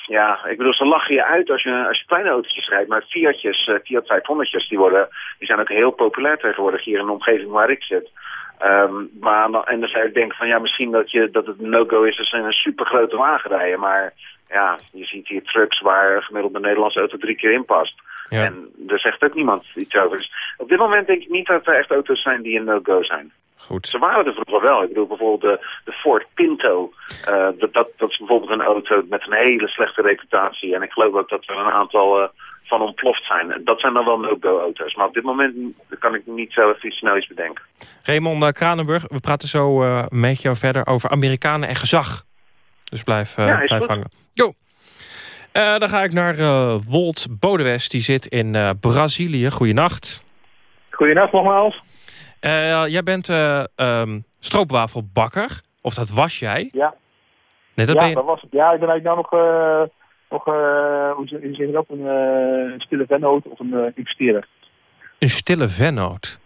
Ja, ik bedoel, ze lachen je uit als je, als je kleine autootjes rijdt. Maar Fiatjes, eh, Fiat 500'tjes, die, worden, die zijn ook heel populair tegenwoordig hier in de omgeving waar ik zit. Ehm, maar, en dan zou je denken van ja, misschien dat, je, dat het een no-go is als ze in een supergrote wagen rijden. Maar ja, je ziet hier trucks waar gemiddeld een Nederlandse auto drie keer in past. Ja. En daar zegt ook niemand iets over. Dus op dit moment denk ik niet dat er echt auto's zijn die een no-go zijn. Goed. Ze waren er vroeger wel. Ik bedoel bijvoorbeeld de, de Ford Pinto. Eh, dat, dat, dat is bijvoorbeeld een auto met een hele slechte reputatie. En ik geloof ook dat er een aantal eh, van ontploft zijn. Dat zijn dan wel no-go auto's. Maar op dit moment kan ik niet zo even snel iets bedenken. Raymond eh, Kranenburg, we praten zo eh, met jou verder over Amerikanen en gezag. Dus blijf, eh, Ja, blijf hangen. Jo. Eh, dan ga ik naar eh, Wolt Bodewes, die zit in eh, Brazilië. Goedenacht. Goedenacht nogmaals. Eh, jij bent eh, ehm, stroopwafelbakker. Of dat was jij? Ja. Nee, dat ja, ben je... dat was het. Ja, ik ben eigenlijk nou nog, eh, nog eh, hoe zeg je dat, een, eh, stille vennoot of een uh, investeerder. Een stille vennoot.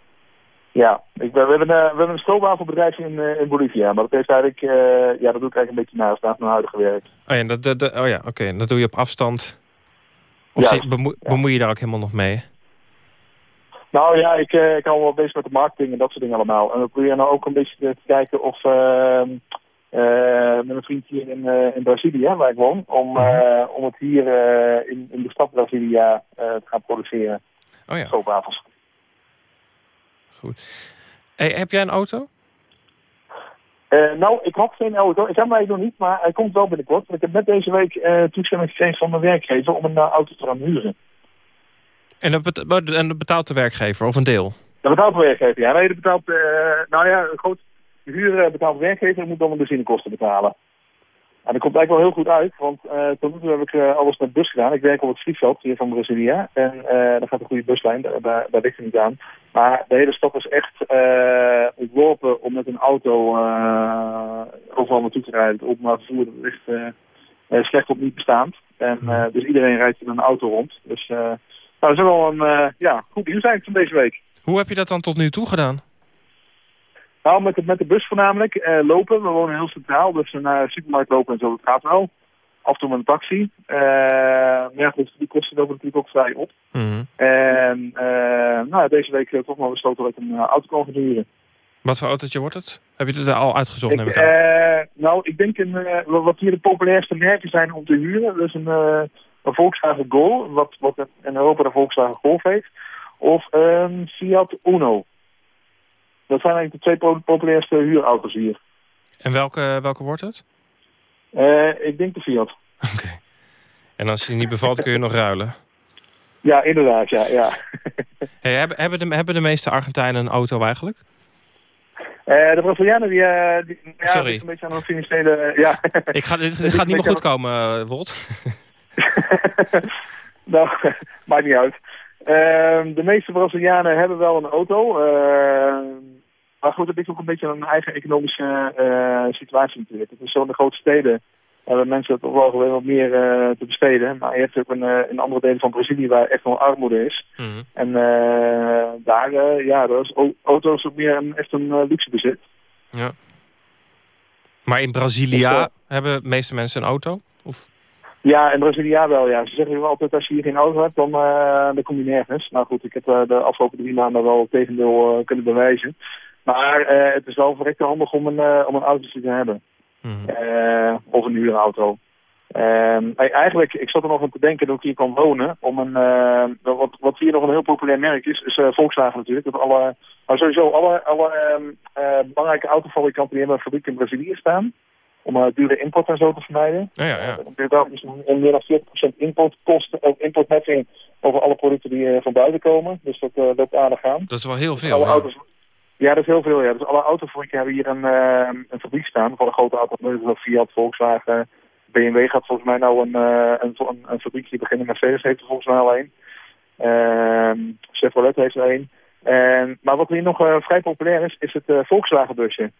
Ja, ik ben, we, hebben, eh, we hebben een stroopwafelbedrijf in, eh, in Bolivia, maar dat heeft eigenlijk, eh, ja, dat doe ik eigenlijk een beetje naast, naast mijn huidige werk. Oh ja, dat, oh ja oké. Dat doe je op afstand. Of Ja, bemoe- bemoei je daar ook helemaal nog mee? Nou ja, ik, eh, ik hou wel bezig met de marketing en dat soort dingen allemaal. En we proberen nou ook een beetje te kijken of ehm, eh, met een vriend hier in, eh, in Brazilië, waar ik woon, om, eh, om het hier eh, in, in de stad Brasilia eh, te gaan produceren. Oh ja. Stroopwafels. Hey, heb jij een auto? Eh, nou, ik had geen auto. Ik heb mij nog niet, maar hij komt wel binnenkort. Want Ik heb net deze week eh, toestemming gekregen van mijn werkgever om een eh, auto te gaan huren. En dat, en betaalt de werkgever, of een deel? Dat betaalt de werkgever, ja. Nee, dat betaalt, eh, nou ja, een groot de huur eh, betaalt de werkgever en moet dan de benzinekosten betalen. En dat komt eigenlijk wel heel goed uit, want eh, tot nu toe heb ik eh, alles met bus gedaan. Ik werk op het vliegveld hier van Brasilia en daar gaat een goede buslijn, daar, daar, daar ligt het niet aan. Maar de hele stad is echt ontworpen om met een auto overal naartoe te rijden. Het openbaar vervoer dat ligt eh, slecht op niet bestaand. En dus iedereen rijdt in een auto rond. Dus nou, dat is wel een ja, goed nieuws eigenlijk van deze week. Hoe heb je dat dan tot nu toe gedaan? Nou, met de, met de bus voornamelijk. eh, lopen. We wonen heel centraal, dus naar de supermarkt lopen en zo, dat gaat wel. Af en toe met een taxi. Eh, maar ja, goed, die kosten lopen natuurlijk ook vrij op. Mhm. En eh, nou, deze week eh, toch maar besloten dat ik een eh, auto kan huren. Wat voor autootje wordt het? Heb je het er al uitgezocht? Ik, neem ik aan? eh, nou, ik denk een, eh, wat hier de populairste merken zijn om te huren. Dus een, eh, een Volkswagen Gol, wat, wat in Europa de Volkswagen Golf heet. Of een Fiat Uno. Dat zijn eigenlijk de twee po- populairste huurauto's hier. En welke, welke wordt het? Eh, ik denk de Fiat. En als je niet bevalt, kun je nog ruilen. Ja, inderdaad, ja. ja. Hey, hebben, hebben, de, hebben de meeste Argentijnen een auto eigenlijk? Eh, de Brazilianen, die, eh, die ja, Sorry. een beetje aan een financiële... Ja. Ik ga, dit, dit gaat niet meer goed komen, Wolt. nou, maakt niet uit. Ehm, de meeste Brazilianen hebben wel een auto. Maar goed, het is ook een beetje een eigen economische eh, situatie natuurlijk. Het is zo in de grote steden hebben mensen toch wel gewoon wat meer eh, te besteden. Maar je hebt ook een, eh, in andere delen van Brazilië waar echt wel armoede is. Mhm. En eh, daar, eh, ja, daar is au- auto's ook meer een, echt een eh, luxe bezit. Ja. Maar in Brazilia hebben de meeste mensen een auto? Of? Ja, in Brazilië wel, ja. Ze zeggen wel altijd, als je hier geen auto hebt, dan, eh, dan kom je nergens. Nou goed, ik heb eh, de afgelopen drie maanden wel het tegendeel eh, kunnen bewijzen. Maar eh, het is wel verrekte handig om een, eh, om een autootje te hebben. Eh, of een huurauto. Ehm, e- eigenlijk, ik zat er nog aan te denken dat ik hier kan wonen. Om een, wat, wat hier nog een heel populair merk is, is Volkswagen natuurlijk. Dat alle, maar sowieso alle, alle ehm, eh, belangrijke autofabrikanten die hebben een fabriek in Brazilië staan. Om dure import en zo te vermijden. Ja, ja, ja. Is dus een meer dan 40% importkosten, of importheffing over alle producten die van buiten komen. Dus dat loopt aardig aan. Dat is wel heel veel. Alle hè? auto's, ja, dat is heel veel. Ja. Dus alle autofabrieken hebben hier een, eh, een fabriek staan voor een grote auto's. Fiat, Volkswagen, BMW gaat volgens mij nou een, eh, een, een, beginnen. Mercedes heeft er volgens mij al een. Ehm, Chevrolet heeft er een. En, maar wat hier nog eh, vrij populair is, is het eh, Volkswagen busje.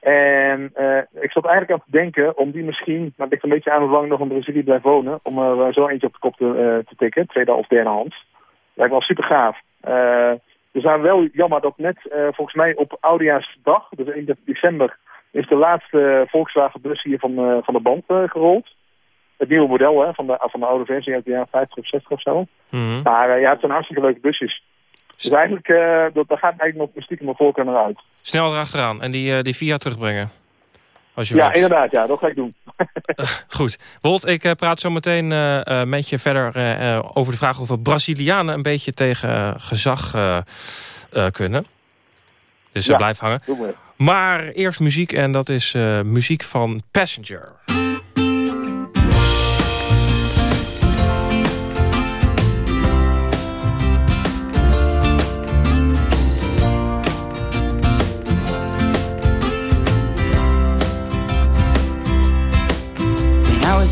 En ik zat eigenlijk aan te denken om die misschien, maar ik ligt een beetje aan hoe lang nog in Brazilië blijf wonen, om er zo eentje op de kop te, te tikken, tweede of derde hand. Lijkt me wel super gaaf. We zijn wel jammer dat net uh, volgens mij op Oudejaarsdag, dus 1 december, is de laatste Volkswagen bus hier van, uh, van de band uh, gerold. Het nieuwe model hè, van, de, van de oude versie uit de jaren 50 of 60 of zo. Mm -hmm. Maar ja, het zijn hartstikke leuke busjes. Dus eigenlijk, dat, daar gaat eigenlijk nog stiekem mijn voorkeur naar uit. Snel erachteraan en die, die Fiat terugbrengen. Als je ja, wilt. inderdaad. Ja, dat ga ik doen. Goed. Wolt, ik uh, praat zo meteen uh, met je verder over de vraag of we Brazilianen een beetje tegen gezag kunnen. Dus Ja, blijf hangen. maar. Eerst muziek en dat is eh, muziek van Passenger.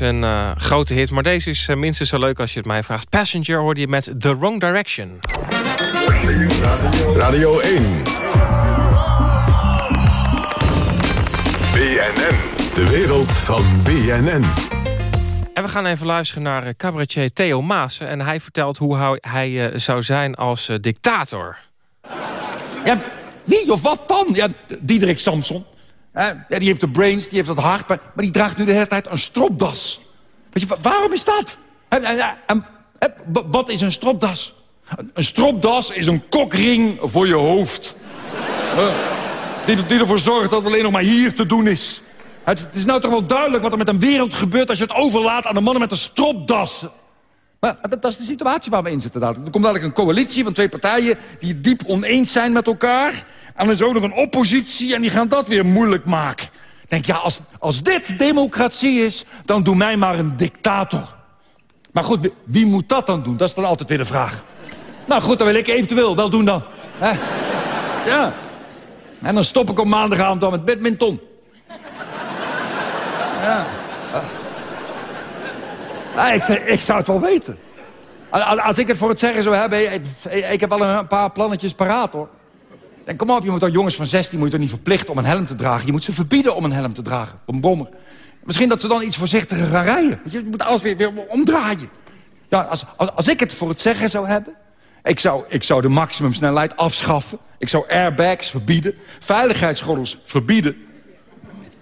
Een eh, grote hit. Maar deze is eh, minstens zo leuk als je het mij vraagt. Passenger hoorde je met The Wrong Direction. Radio 1. BNN. De wereld van BNN. En we gaan even luisteren naar eh, cabaretier Theo Maas. En hij vertelt hoe hij, hij zou zijn als dictator. Ja, wie of wat dan? Ja, Diederik Samson. Ja, die heeft de brains, die heeft het hart, maar, maar die draagt nu de hele tijd een stropdas. Weet je, wa- waarom is dat? Wat is een stropdas? Een, stropdas is een kokring voor je hoofd. Die, die ervoor zorgt dat het alleen nog maar hier te doen is. Het, het is nou toch wel duidelijk wat er met een wereld gebeurt... als je het overlaat aan de mannen met een stropdas. Maar dat, is de situatie waar we in zitten. dadelijk. Er komt dadelijk een coalitie van twee partijen... die diep oneens zijn met elkaar. En dan is ook nog een oppositie en die gaan dat weer moeilijk maken. Denk, ja, als, als dit democratie is, dan doe mij maar een dictator. Maar goed, wie, moet dat dan doen? Dat is dan altijd weer de vraag. Nou goed, dan wil ik eventueel wel doen dan. Ja. En dan stop ik op maandagavond dan met badminton. Ja. Ah, ik, zou- het wel weten. Als, ik het voor het zeggen zou hebben... Ik, heb wel een paar plannetjes paraat, hoor. Dan kom op, je moet toch jongens van 16 moet je toch niet verplichten om een helm te dragen. Je moet ze verbieden om een helm te dragen, brommer. Misschien dat ze dan iets voorzichtiger gaan rijden. Je moet alles weer, weer omdraaien. Ja, als, als, als ik het voor het zeggen zou hebben... Ik zou, ik zou de maximumsnelheid afschaffen. Ik zou airbags verbieden. Veiligheidsgordels verbieden.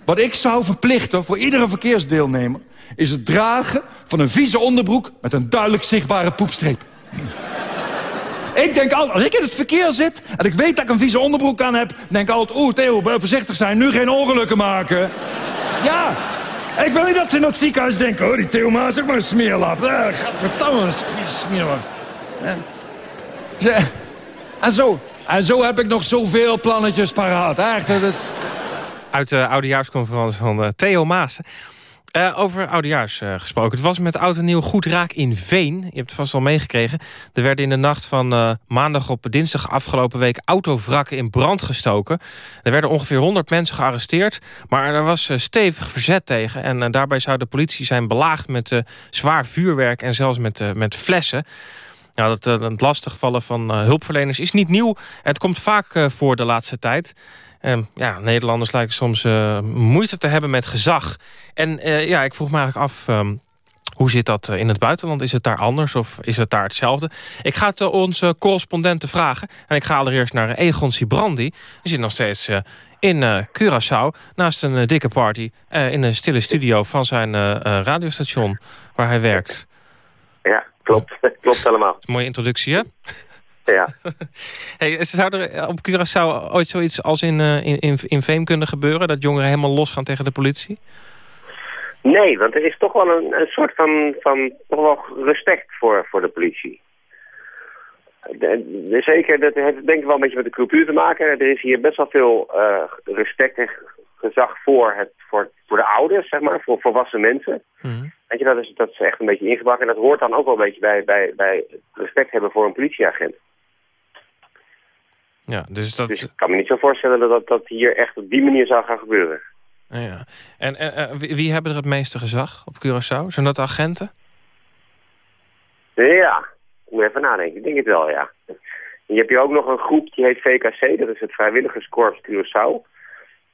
Wat ik zou verplichten voor iedere verkeersdeelnemer... is het dragen van een vieze onderbroek met een duidelijk zichtbare poepstreep. ik denk altijd, als ik in het verkeer zit en ik weet dat ik een vieze onderbroek aan heb... denk ik altijd, oeh Theo, voorzichtig zijn, nu geen ongelukken maken. ja, ik wil niet dat ze in het ziekenhuis denken... oh, die Theo Maas is ook maar een smeerlap. Eh, Gadverdamme, een vieze smeerlap. En, en, zo, en zo heb ik nog zoveel plannetjes paraat. Echt, dat is uit de oudejaarsconferentie van uh, Theo Maas. Uh, over oudejaars uh, gesproken. Het was met oud en nieuw goed raak in Veen. Je hebt het vast al meegekregen. Er werden in de nacht van maandag op dinsdag afgelopen week... autovrakken in brand gestoken. Er werden ongeveer 100 mensen gearresteerd. Maar er was stevig verzet tegen. En daarbij zou de politie zijn belaagd met zwaar vuurwerk... en zelfs met, met flessen. Nou, dat, het lastigvallen van hulpverleners is niet nieuw. Het komt vaak voor de laatste tijd. Ehm, ja, Nederlanders lijken soms moeite te hebben met gezag. En ja, ik vroeg me eigenlijk af... Um, hoe zit dat eh, in het buitenland? Is het daar anders of is het daar hetzelfde? Ik ga het onze correspondenten vragen. En ik ga allereerst naar Egon Sibrandi. Die zit nog steeds in Curaçao. Naast een dikke party. in een stille studio van zijn radiostation waar hij werkt. Ja, klopt. klopt helemaal. Mooie introductie, hè? Ja. hey, zou er op Curaçao ooit zoiets als in, uh, in, in, in Veem kunnen gebeuren? Dat jongeren helemaal losgaan tegen de politie? Nee, want er is toch wel een, een soort van, van toch wel respect voor, voor de politie. De, zeker, dat heeft denk ik wel een beetje met de cultuur te maken. Er is hier best wel veel uh, respect en gezag voor, het, voor, voor de ouders, zeg maar, voor volwassen mensen. Mm Weet je, dat is, dat is echt een beetje ingebracht. En dat hoort dan ook wel een beetje bij, bij, bij respect hebben voor een politieagent. Ja, dus, dat... dus ik kan me niet zo voorstellen dat dat hier echt op die manier zou gaan gebeuren. Ja. En, en wie hebben er het meeste gezag op Curaçao? Zijn dat agenten? Ja, ik moet even nadenken. Ik denk het wel, ja. je hebt hier ook nog een groep, die heet VKC. Dat is het Vrijwilligerskorps Curaçao.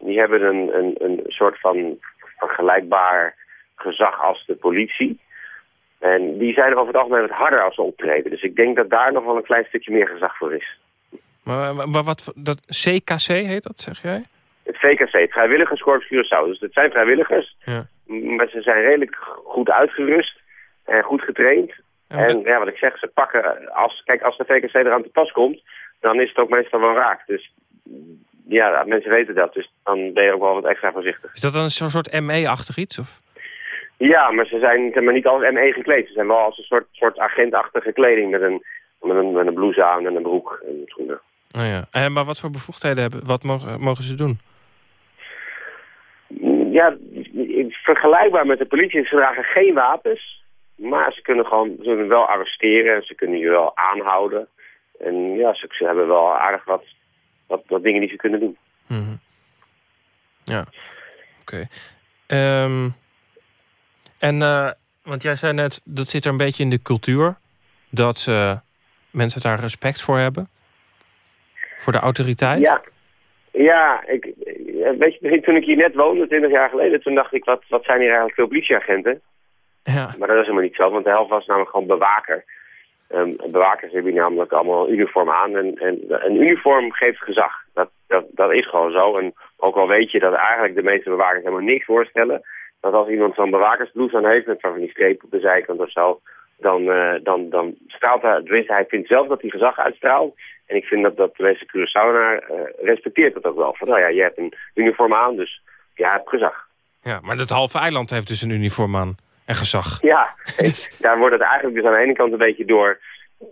Die hebben een, een, een soort van vergelijkbaar gezag als de politie. En die zijn over het algemeen wat harder als ze optreden. Dus ik denk dat daar nog wel een klein stukje meer gezag voor is. Maar, maar wat, dat CKC heet dat, zeg jij? Het VKC, het Vrijwilligerskorps Curaçao. Dus het zijn vrijwilligers, ja. maar ze zijn redelijk goed uitgerust en goed getraind. En, ja, wat ik zeg, ze pakken, als, kijk, als de VKC eraan te pas komt, dan is het ook meestal wel raak. Dus ja, mensen weten dat, dus dan ben je ook wel wat extra voorzichtig. Is dat dan zo'n soort ME-achtig iets? Of? Ja, maar ze zijn maar niet als ME gekleed. Ze zijn wel als een soort, soort agentachtige kleding met een, met een, met een blouse aan en een broek en schoenen. Oh ja. En, eh, maar wat voor bevoegdheden hebben? Wat mogen, mogen ze doen? Ja, vergelijkbaar met de politie. Ze dragen geen wapens. Maar ze kunnen gewoon ze kunnen wel arresteren. En ze kunnen je wel aanhouden. En ja, ze, ze hebben wel aardig wat, wat, wat, dingen die ze kunnen doen. Mm Ja, oké. Okay. Ehm, en, uh, want jij zei net, dat zit er een beetje in de cultuur... dat uh, mensen daar respect voor hebben. Voor de autoriteit? Ja, ja ik, weet je, toen ik hier net woonde, 20 jaar geleden... toen dacht ik, wat, wat zijn hier eigenlijk veel politieagenten? Ja. Maar dat is helemaal niet zo, want de helft was namelijk gewoon bewaker. Um, bewakers hebben hier namelijk allemaal uniform aan. En, en een uniform geeft gezag. Dat, dat, is gewoon zo. En ook al weet je dat eigenlijk de meeste bewakers helemaal niks voorstellen... dat als iemand zo'n bewakersblouse aan heeft met van die streep op de zijkant of zo... dan, uh, dan, dan straalt hij, hij vindt zelf dat hij gezag uitstraalt... En ik vind dat, dat de meeste Curaçaoenaar uh, respecteert dat ook wel. Van nou ja, je hebt een uniform aan, dus ja, hebt gezag. Ja, maar het halve eiland heeft dus een uniform aan en gezag. Ja, daar wordt het eigenlijk dus aan de ene kant een beetje door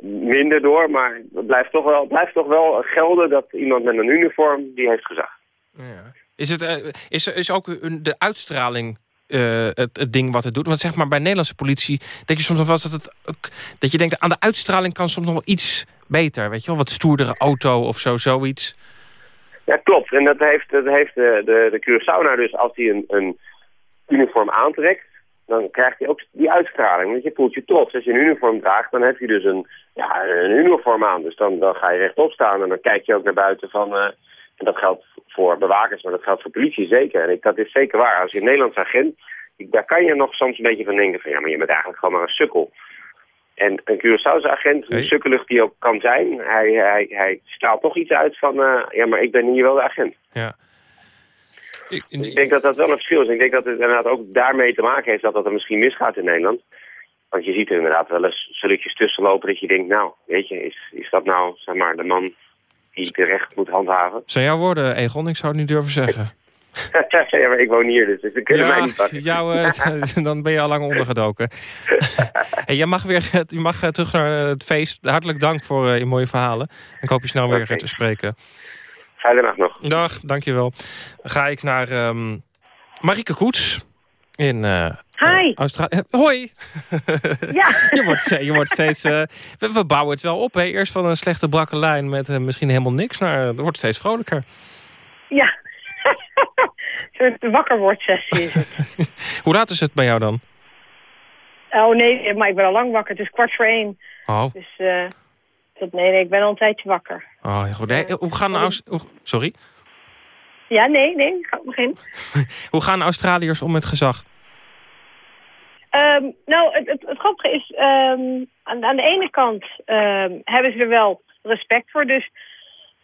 minder door, maar het blijft toch wel, blijft toch wel gelden dat iemand met een uniform, die heeft gezag. Ja. Is, het, uh, is, is ook de uitstraling uh, het, het, ding wat het doet? Want zeg maar bij Nederlandse politie denk je soms nog wel dat het dat je denkt aan de uitstraling kan soms nog wel iets beter, weet je wel? Wat stoerdere auto of zo, zoiets. Ja, klopt. En dat heeft, dat heeft de, de, de Curaçao nou dus als hij een, een uniform aantrekt, dan krijgt hij ook die uitstraling. Want je voelt je trots. Als je een uniform draagt, dan heb je dus een, ja, een uniform aan. Dus dan, dan ga je rechtop staan en dan kijk je ook naar buiten van... eh, en dat geldt voor bewakers, maar dat geldt voor politie zeker. En ik, dat is zeker waar. Als je een Nederlands agent, ik, daar kan je nog soms een beetje van denken van... ja, maar je bent eigenlijk gewoon maar een sukkel. En een Curaçaose agent, hoe sukkelig die ook kan zijn... hij, hij, hij straalt toch iets uit van... eh, ja, maar ik ben hier wel de agent. Ja. Ik, ik denk dat dat wel een verschil is. Ik denk dat het inderdaad ook daarmee te maken heeft dat dat er misschien misgaat in Nederland. Want je ziet er inderdaad wel eens zulletjes tussenlopen dat je denkt... nou, weet je, is, is dat nou zeg maar, de man die de recht moet handhaven? Zijn jouw woorden, Egon? Ik zou het niet durven zeggen. ja, maar ik woon hier, dus ze kunnen mij niet pakken. jou, eh, dan ben je al lang ondergedoken. hey, jij mag weer je mag eh, terug naar het feest. Hartelijk dank voor eh, je mooie verhalen. Ik hoop je snel weer te spreken. Fijne nacht nog. Dag, dankjewel. Dan ga ik naar ehm Marieke Koets in eh Hi. Australië. Hoi! Ja. je, wordt, je wordt steeds... eh, we, we bouwen het wel op, hè. Eerst van een slechte brakke lijn met eh, misschien helemaal niks... naar het wordt steeds vrolijker. Ja. Een soort wakkerwordsessie is het. Hoe laat is het bij jou dan? Oh nee, maar ik ben al lang wakker. Het is kwart voor één. Oh, Dus eh, dat, nee, nee, ik ben al een tijdje wakker. Oh goed. Nee, hoe gaan Aus- hoe- Sorry? Ja, nee, nee, ga begin. Hoe gaan Australiërs om met gezag? Ehm, nou, het, het, het grappige is, ehm, aan, aan de ene kant ehm, hebben ze er wel respect voor, dus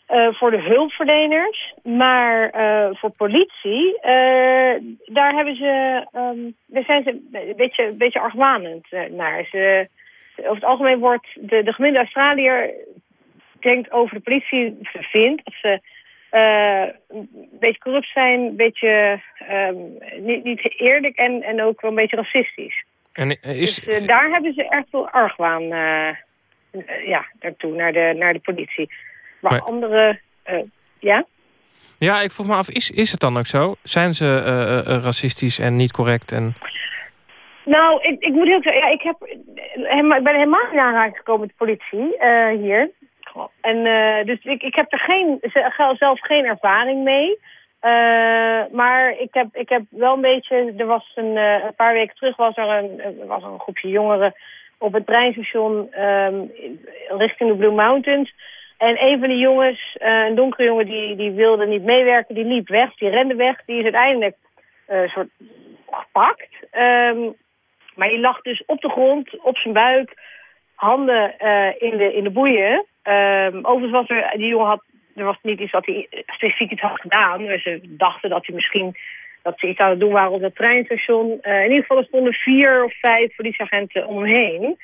eh, voor de hulpverleners. Maar eh, voor politie, eh, daar hebben ze, daar zijn ze een beetje, een beetje argwanend naar. Ze, over het algemeen wordt de, de gemiddelde Australiër denkt over de politie, vindt dat ze eh, een beetje corrupt zijn, een beetje ehm, niet, niet eerlijk en, en ook wel een beetje racistisch. En is, Dus eh, daar hebben ze echt wel argwaan uh, ja, daartoe, naar de, naar de politie. Maar, Maar- andere, ja? Ja, ik vroeg me af, is, is het dan ook zo? Zijn ze eh, eh, racistisch en niet correct? En... Nou, ik, ik moet heel zeggen, ja, ik, heb, ik ben helemaal in aanraking gekomen met de politie eh, hier. En eh, dus ik, ik heb er geen, ze- zelf geen ervaring mee. Eh, maar ik heb, ik heb wel een beetje, er was een, eh, een paar weken terug was er een, er was een groepje jongeren op het treinstation ehm, in- richting de Blue Mountains. En een van die jongens, een donkere jongen, die, die wilde niet meewerken, die liep weg, die rende weg. Die is uiteindelijk soort gepakt. Ehm, maar die lag dus op de grond, op zijn buik, handen eh, in, de, in de boeien. Ehm, overigens was er, die jongen had, er was niet iets dat hij specifiek iets had gedaan. Maar ze dachten dat hij misschien, dat ze iets aan het doen waren op dat treinstation. Eh, in ieder geval stonden vier of vijf politieagenten om hem heen.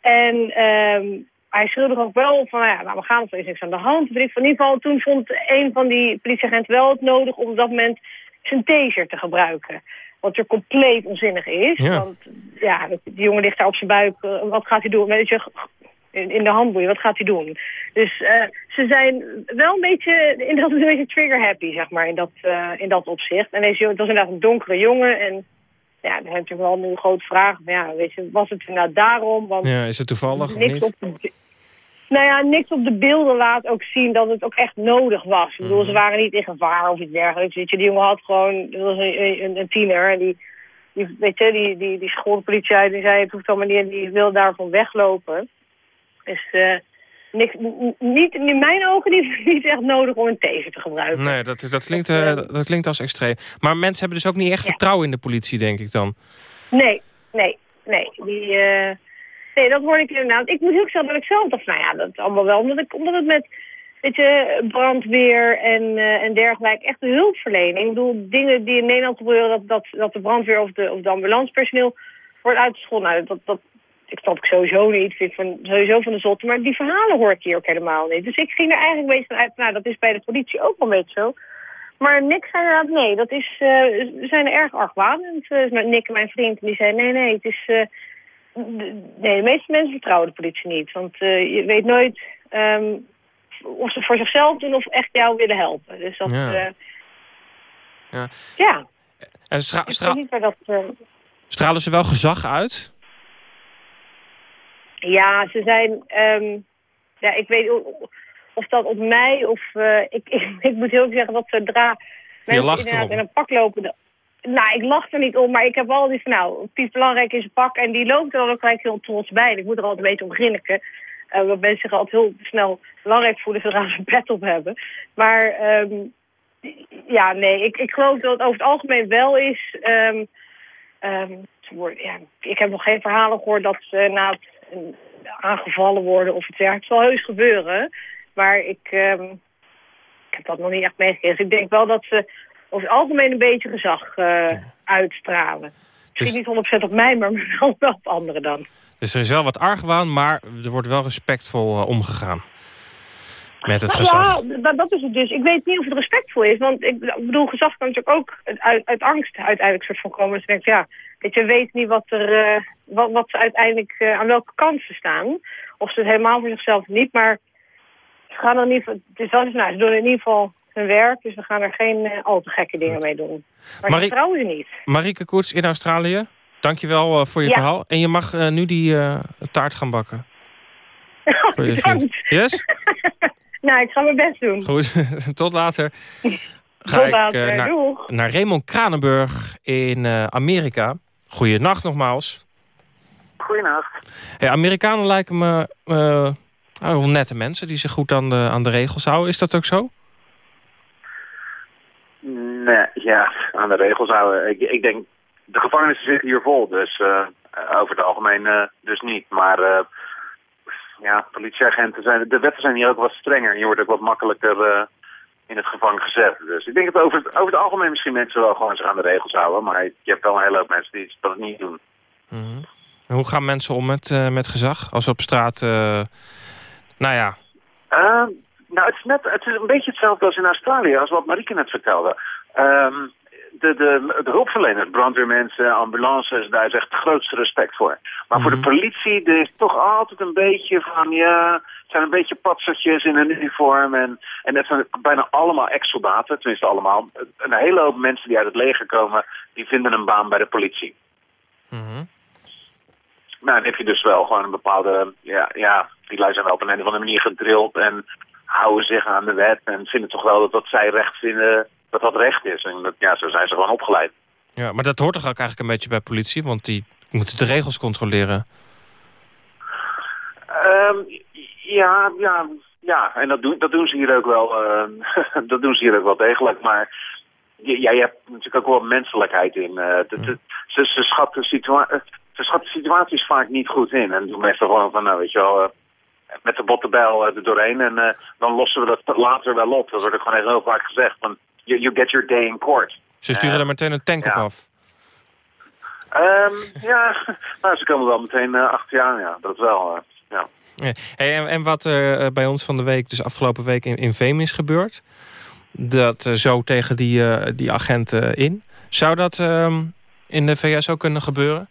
En ehm, hij schreeuwde ook wel van, nou ja, nou, we gaan, er niks aan de hand. Veel. In ieder geval, toen vond een van die politieagenten wel het nodig om op dat moment zijn taser te gebruiken. Wat er compleet onzinnig is. Ja. Want ja, die jongen ligt daar op zijn buik. eh, wat gaat hij doen? Weet je, in, in de handboeien, wat gaat hij doen? Dus eh, ze zijn wel een beetje, inderdaad een beetje trigger happy, zeg maar, in dat, eh, in dat opzicht. En deze jongen, het was inderdaad een donkere jongen. En ja, dan heb je wel nu een grote vraag. van, Ja, weet je, was het nou daarom? Want Ja, is het toevallig of niet? op de, nou ja, niks op de beelden laat ook zien dat het ook echt nodig was. Ik Mhm. bedoel, ze waren niet in gevaar of iets dergelijks. Weet je, die jongen had gewoon, dat was een, een, een tiener. En die, die, weet je, die, die, die schold de politie uit. Die zei, het hoeft allemaal niet. En die wil daarvan weglopen. Dus eh, niks, niet, in mijn ogen niet, niet echt nodig om een taser te gebruiken. Nee, dat, dat, klinkt, eh, dat klinkt als extreem. Maar mensen hebben dus ook niet echt vertrouwen in de politie, denk ik dan. Nee, nee, nee. Die, eh, nee, dat hoorde ik inderdaad. Ik moet heel zeggen dat ik zelf dacht, nou ja, dat allemaal wel. Omdat, ik, omdat het met weet je, brandweer en, eh, en dergelijke, echt de hulpverlening. Ik bedoel, dingen die in Nederland gebeuren, dat, dat, dat de brandweer of de, of ambulancepersoneel wordt uitgescholden. Nou, dat, dat, ik snap ik sowieso niet. Ik vind van, sowieso van de zotte. Maar die verhalen hoort hier ook helemaal niet. Dus ik ging er eigenlijk een beetje uit, nou, dat is bij de politie ook wel een beetje zo. Maar zei inderdaad, nee, dat is, eh, we zijn er erg argwanend. Uh, Nick, mijn vriend, en die zei, nee, nee, het is... eh, nee, de meeste mensen vertrouwen de politie niet. Want eh, je weet nooit ehm, of ze voor zichzelf doen of echt jou willen helpen. Dus dat, Ja. ja. Ja. ja. En stra- Ik stra- weet niet waar dat... eh, stralen ze wel gezag uit? Ja, ze zijn... ehm, ja, ik weet of dat op mij of... eh, ik, ik, ik moet heel erg zeggen dat zodra mensen erom. in een pak lopen... nou, ik lach er niet om, maar ik heb wel die van, nou, Piet belangrijk in zijn pak. En die loopt dan ook gelijk heel trots bij. En ik moet er altijd een beetje om grinniken. Uh, want mensen zich altijd heel snel belangrijk voelen zodra ze een pet op hebben. Maar ehm, ja, nee, ik, ik geloof dat het over het algemeen wel is... ehm, ehm, ja, ik heb nog geen verhalen gehoord dat ze na het eh, aangevallen worden of iets dergelijks. Het zal heus gebeuren, maar ik, ik heb dat nog niet echt meegekregen. Ik denk wel dat ze over het algemeen een beetje gezag eh, uitstralen. Misschien niet 100% op mij, maar wel wel op anderen dan. Dus er is wel wat argwaan, maar er wordt wel respectvol eh, omgegaan. Met het Nou gezag. Ja, dat, is het dus. Ik weet niet of het respectvol is. Want ik bedoel, gezag kan natuurlijk ook uit, uit angst uiteindelijk soort van komen. Dus ik denk, ja, weet je, we weten niet wat, er, eh, wat, wat ze uiteindelijk, aan welke kant ze staan. Of ze het helemaal voor zichzelf niet. Maar ze gaan er geval, het is wel eens, nou, ze doen in ieder geval hun werk. Dus we gaan er geen eh, al te gekke dingen mee doen. Maar Marie- ik vertrouw ze niet. Marieke Koets in Australië, dankjewel eh, voor je Ja. verhaal. En je mag eh, nu die eh, taart gaan bakken. Voor je vriend. Bedankt. Yes? Nou, ik ga mijn best doen. Goed, tot later. Ga Tot ik later, eh, naar, doeg. naar Raymond Kranenburg in eh, Amerika. Goeienacht nogmaals. Goedenacht. Hey, Amerikanen lijken me wel nette mensen die zich goed aan de, aan de regels houden. Is dat ook zo? Nee, ja, aan de regels houden. Ik, ik denk, de gevangenissen zitten hier vol, dus eh, over het algemeen eh, dus niet. Maar eh, ja, politieagenten zijn, de wetten zijn hier ook wat strenger. En je wordt ook wat makkelijker eh, in het gevangen gezet. Dus ik denk dat over, het- over het algemeen misschien mensen wel gewoon zich aan de regels houden. Maar je hebt wel een hele hoop mensen die dat niet doen. En hoe gaan mensen om met, eh, met gezag? Als ze op straat... eh, nou ja, Eh, nou, het is, net, het is een beetje hetzelfde als in Australië, als wat Marieke net vertelde. Ehm, de, de, de hulpverleners, brandweermensen, ambulances, daar is echt het grootste respect voor. Maar voor de politie er is toch altijd een beetje van, ja, het zijn een beetje patsertjes in een uniform. En, en dat zijn bijna allemaal ex-soldaten, tenminste allemaal. Een hele hoop mensen die uit het leger komen, die vinden een baan bij de politie. Nou, dan heb je dus wel gewoon een bepaalde, ja, ja die lui zijn wel op een, een of andere manier gedrild en houden zich aan de wet en vinden toch wel dat, dat zij recht vinden, dat dat recht is. En dat, ja, zo zijn ze gewoon opgeleid. ja, maar dat hoort toch ook eigenlijk een beetje bij politie? Want die moeten de regels controleren. Ehm, ja, ja, ja, en dat doen, dat doen ze hier ook wel, eh, dat doen ze hier ook wel degelijk, maar ja, je hebt natuurlijk ook wel menselijkheid in. eh, dat- dat- ze, ze, schatten ze schatten situaties vaak niet goed in en doen meestal gewoon van, nou weet je wel, eh, met de bottenbijl eh, er doorheen en eh, dan lossen we dat later wel op. Dat wordt ook gewoon heel vaak gezegd, van, you, you get your day in court. Ze sturen er meteen een tank op af. Ehm, ja, nou, ze komen wel meteen eh, achter je aan, ja, dat wel, eh, ja. Hey, en, en wat er eh, bij ons van de week, dus afgelopen week in, in Veem is gebeurd... dat eh, zo tegen die, eh, die agenten in... zou dat ehm, in de VS ook kunnen gebeuren?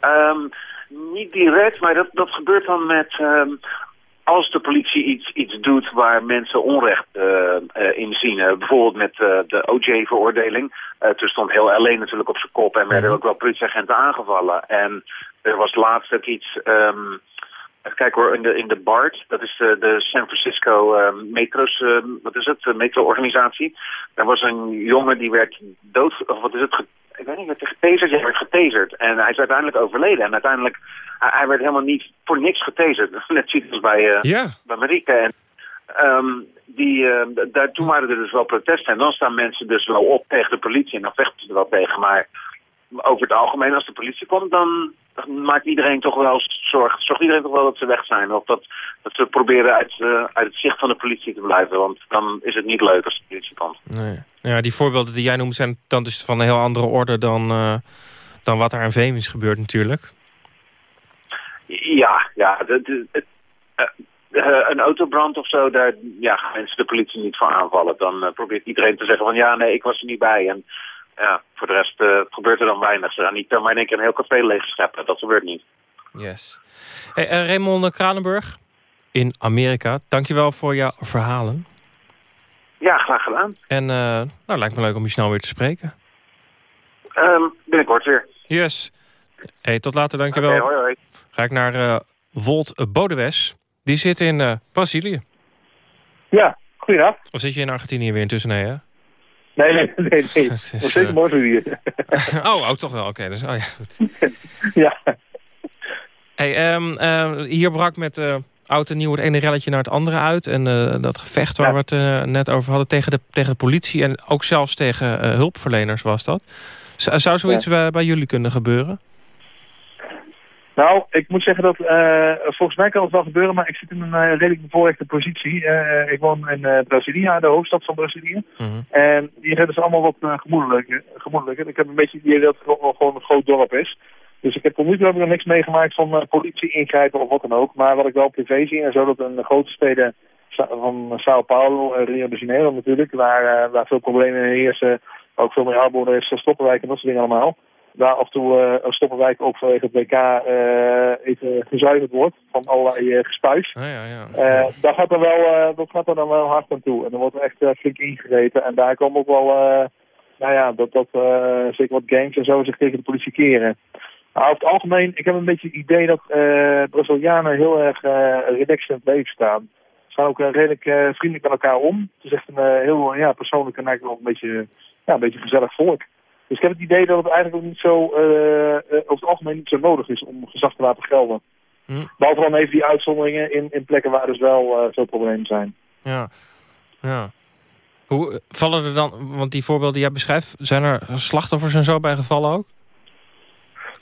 Ehm, niet direct, maar dat, dat gebeurt dan met... ehm, als de politie iets, iets doet waar mensen onrecht eh, in zien. Eh, bijvoorbeeld met de OJ-veroordeling. Toen stond heel LA natuurlijk op zijn kop en werden ook wel politieagenten aangevallen. En er was laatst ook iets... ehm, even kijken hoor, in de, in de BART, dat is de, de San Francisco eh, metro's, wat is het, metro-organisatie. Daar was een jongen die werd dood, of wat is het, ik weet niet, werd hij getaserd? Ja, hij werd getaserd. En hij is uiteindelijk overleden. En uiteindelijk, hij, hij werd helemaal niet voor niks getaserd. Net ziet als bij, eh Ja. bij Marieke. En ehm, die, eh, daar, toen waren er dus wel protesten. En dan staan mensen dus wel op tegen de politie. En dan vechten ze er wel tegen. Maar over het algemeen, als de politie komt, dan maakt iedereen toch wel zorg. Zorgt iedereen toch wel dat ze weg zijn. Of dat, dat ze proberen uit, eh, uit het zicht van de politie te blijven. Want dan is het niet leuk als de politie komt. Nee. Ja, die voorbeelden die jij noemt zijn dan dus van een heel andere orde... dan, eh, dan wat er in Veem is gebeurd natuurlijk. Ja, ja. De, de, het- eh, eh, een autobrand of zo, daar ja, gaan mensen de politie niet voor aanvallen. Dan probeert iedereen te zeggen van ja, nee, ik was er niet bij. En ja, voor de rest gebeurt er dan weinig. Ze gaan niet maar in één keer een heel café leegscheppen. Dat gebeurt niet. Yes. Hey, Raymond Kranenburg in Amerika, dankjewel voor jouw verhalen. Ja, graag gedaan. En eh, nou, lijkt me leuk om je snel weer te spreken. Ehm, binnenkort weer. Yes. Hey, tot later, dankjewel. Oké, hoi, hoi. Ga ik naar eh Wolt Bodewes. Die zit in eh, Brazilië. Ja, goeiedag. Of zit je in Argentinië weer intussen? Nee, hè? Nee, nee, nee. nee. Nog steeds hier. oh, oh, toch wel. Oké, dus, oh ja, goed. ja. Hey, ehm, eh, hier brak met eh oud en nieuw het ene relletje naar het andere uit. En eh, dat gevecht waar we het eh, net over hadden tegen de, tegen de politie... en ook zelfs tegen eh, hulpverleners was dat. Z- zou zoiets bij, bij jullie kunnen gebeuren? Nou, ik moet zeggen dat volgens mij kan het wel gebeuren, maar ik zit in een redelijk bevoorrechte positie. Ik woon in Brasilia, de hoofdstad van Brazilië. En hier hebben ze allemaal wat gemoedelijker, gemoedelijker. Ik heb een beetje het idee dat het gewoon een groot dorp is. Dus ik heb tot nu toe heb ik nog niks meegemaakt van eh, politie ingrijpen of wat dan ook. Maar wat ik wel privé zie en zo, dat in de grote steden van Sao Paulo en Rio de Janeiro natuurlijk, waar, eh, waar veel problemen heersen, ook veel meer armoede is, stoppenwijk en dat soort dingen allemaal. Daar af en toe eh, een stoppenwijk ook vanwege het WK eh, even gezuiverd wordt van allerlei eh, gespuis. ja, ja. Eh, daar gaat er wel, eh, dat gaat er dan wel hard aan toe. En er wordt er echt eh, flink ingereten. En daar komen ook wel, eh, nou ja, dat, dat eh, zeker wat gangs en zo zich tegen de politie keren. Maar over het algemeen, ik heb een beetje het idee dat eh Brazilianen heel erg eh relaxed in het leven staan. Ze gaan ook eh, redelijk vriendelijk met elkaar om. Het is echt een heel ja, persoonlijk en eigenlijk wel een beetje, ja, een beetje gezellig volk. Dus ik heb het idee dat het eigenlijk ook niet zo, over het algemeen niet zo nodig is om gezag te laten gelden. Hm. Behalve dan even die uitzonderingen in, in plekken waar dus wel veel problemen zijn. Ja, ja. Hoe vallen er dan, want die voorbeelden die jij beschrijft... zijn er slachtoffers en zo bij gevallen ook?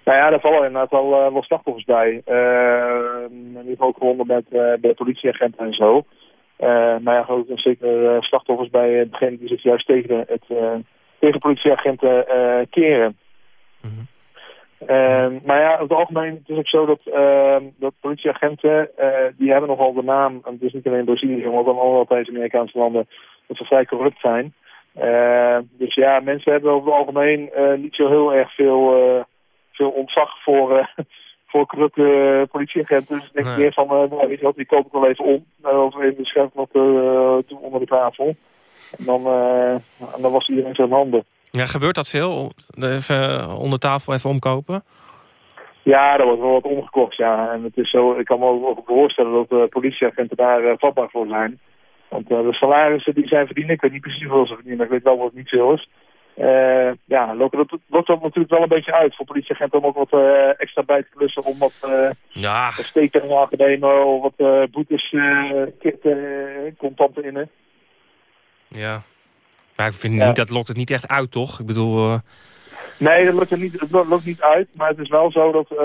Nou ja, daar vallen inderdaad wel, eh, wel slachtoffers bij. Eh in ieder geval ook gewonnen met, eh bij politieagenten en zo. Maar ja, ook zeker eh, slachtoffers bij degene die zich juist tegen, het, tegen politieagenten eh, keren. Eh, maar ja, over het algemeen het is ook zo dat, dat politieagenten, die hebben nogal de naam, en het is niet alleen in Brazilië, maar ook in alle Latijns-Amerikaanse landen, dat ze vrij corrupt zijn. Dus ja, mensen hebben over het algemeen niet zo heel erg veel, veel ontzag voor, eh, voor corrupte eh, politieagenten. Dus ik denk Nee. meer van, eh, nou, weet je wat, die koop ik wel even om. Of even de scherp wat toe onder de tafel. En dan, en dan was iedereen zijn handen. Ja, gebeurt dat veel? Even onder tafel even omkopen? Ja, er wordt wel wat omgekocht, ja. En het is zo, ik kan me ook voorstellen dat politieagenten daar vatbaar voor zijn. Want de salarissen die zij verdienen, ik weet niet precies hoeveel ze verdienen, maar ik weet wel dat het niet veel is. Eh, ja, lopen dat, loopt dat natuurlijk wel een beetje uit voor politieagenten om ook wat eh, extra bij te klussen om wat uh, ja. steektermen te nemen of wat boetes, uh, kit, uh, contanten innen. Ja. Maar ik vind niet, dat lokt het niet echt uit, toch? Ik bedoel... Uh... Nee, dat lukt, er niet, het lukt niet uit. Maar het is wel zo dat uh,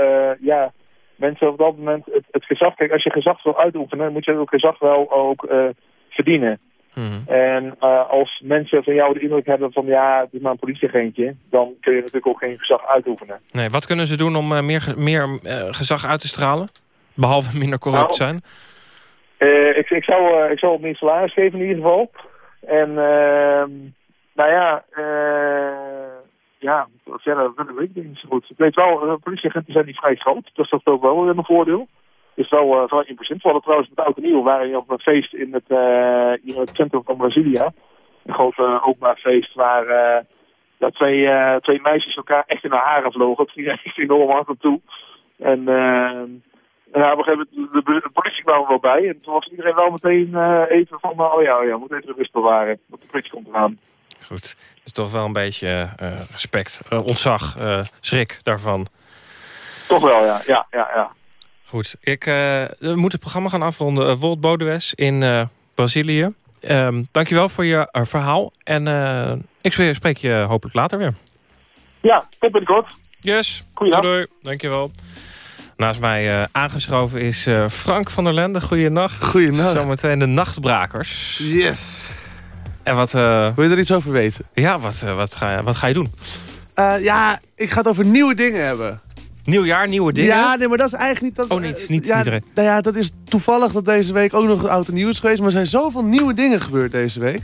uh, ja, mensen op dat moment het, het, gezag... Kijk, als je gezag wil uitoefenen, moet je ook gezag wel ook uh, verdienen. Mm. En als mensen van jou de indruk hebben van ja, het is maar een politieagentje... dan kun je natuurlijk ook geen gezag uitoefenen. Nee, wat kunnen ze doen om meer, meer gezag uit te stralen? Behalve minder corrupt nou, zijn? ik, ik, zou, ik zou op meer salaris geven in ieder geval. En uh, nou ja, ja, verder, weet ik niet zo goed. Ik weet wel, politieagenten zijn niet vrij groot. Dat is toch ook wel een voordeel. Is wel uh, wel 1%. We hadden trouwens met Oud en Nieuw waren je op een feest in het, uh, in het centrum van Brasilia. Een groot uh, openbaar feest waar, uh, waar twee, twee meisjes elkaar echt in de haren vlogen. Het ging echt enorm hard toe. En ja, op een gegeven moment, de, de, de politie kwam er wel bij. En toen was iedereen wel meteen even van, oh ja, oh ja, moet even de rust bewaren. Want de politie komt eraan. Goed, dus toch wel een beetje respect, ontzag, schrik daarvan. Toch wel, ja, ja, ja. ja. Goed, ik we moet het programma gaan afronden. Wolt Bodewes in Brazilië. Um, dankjewel voor je verhaal. En ik spreek je hopelijk later weer. Ja, tot binnenkort. Yes, Goeiedag. doei, doei. Dankjewel. Naast mij uh, aangeschoven is uh, Frank van der Lende. Goeienacht. Goeienacht. Zometeen de Nachtbrakers. Yes. En wat... Uh, Wil je er iets over weten? Ja, wat, wat, ga, wat ga je doen? ja, ik ga het over nieuwe dingen hebben. Nieuw jaar, nieuwe dingen? Ja, nee, maar dat is eigenlijk niet... Dat, oh, niet, niet ja, iedereen. Nou ja, dat is toevallig dat deze week ook nog oud en nieuw is geweest. Maar er zijn zoveel nieuwe dingen gebeurd deze week.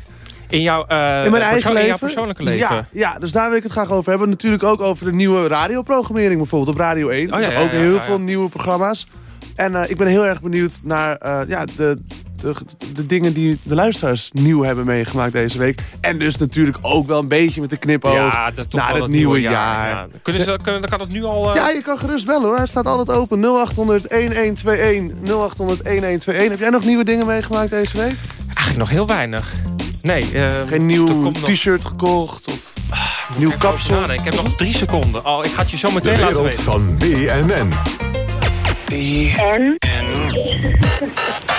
In jouw, uh, in mijn eigen leven? In jouw persoonlijke leven? Ja, ja, dus daar wil ik het graag over hebben. Natuurlijk ook over de nieuwe radioprogrammering bijvoorbeeld op Radio 1. Oh, dus ja, ja, ook heel veel nieuwe programma's. En uh, ik ben heel erg benieuwd naar uh, ja, de, de, de, dingen die de luisteraars nieuw hebben meegemaakt deze week. En dus natuurlijk ook wel een beetje met de knipoog ja, dat naar het nieuwe, nieuwe jaar. jaar. Ja. Kunnen ze, kunnen, dan kan het nu al... Uh... Ja, je kan gerust bellen hoor. Hij staat altijd open. 0800 1121 0800 1121. Heb jij nog nieuwe dingen meegemaakt deze week? Eigenlijk nog heel weinig. Nee. eh, Geen nieuw nog- t-shirt gekocht of nieuw Even kapsel? Ik heb nog drie seconden. Oh, ik ga het je zo De meteen laten wereld weten. van BNN. En?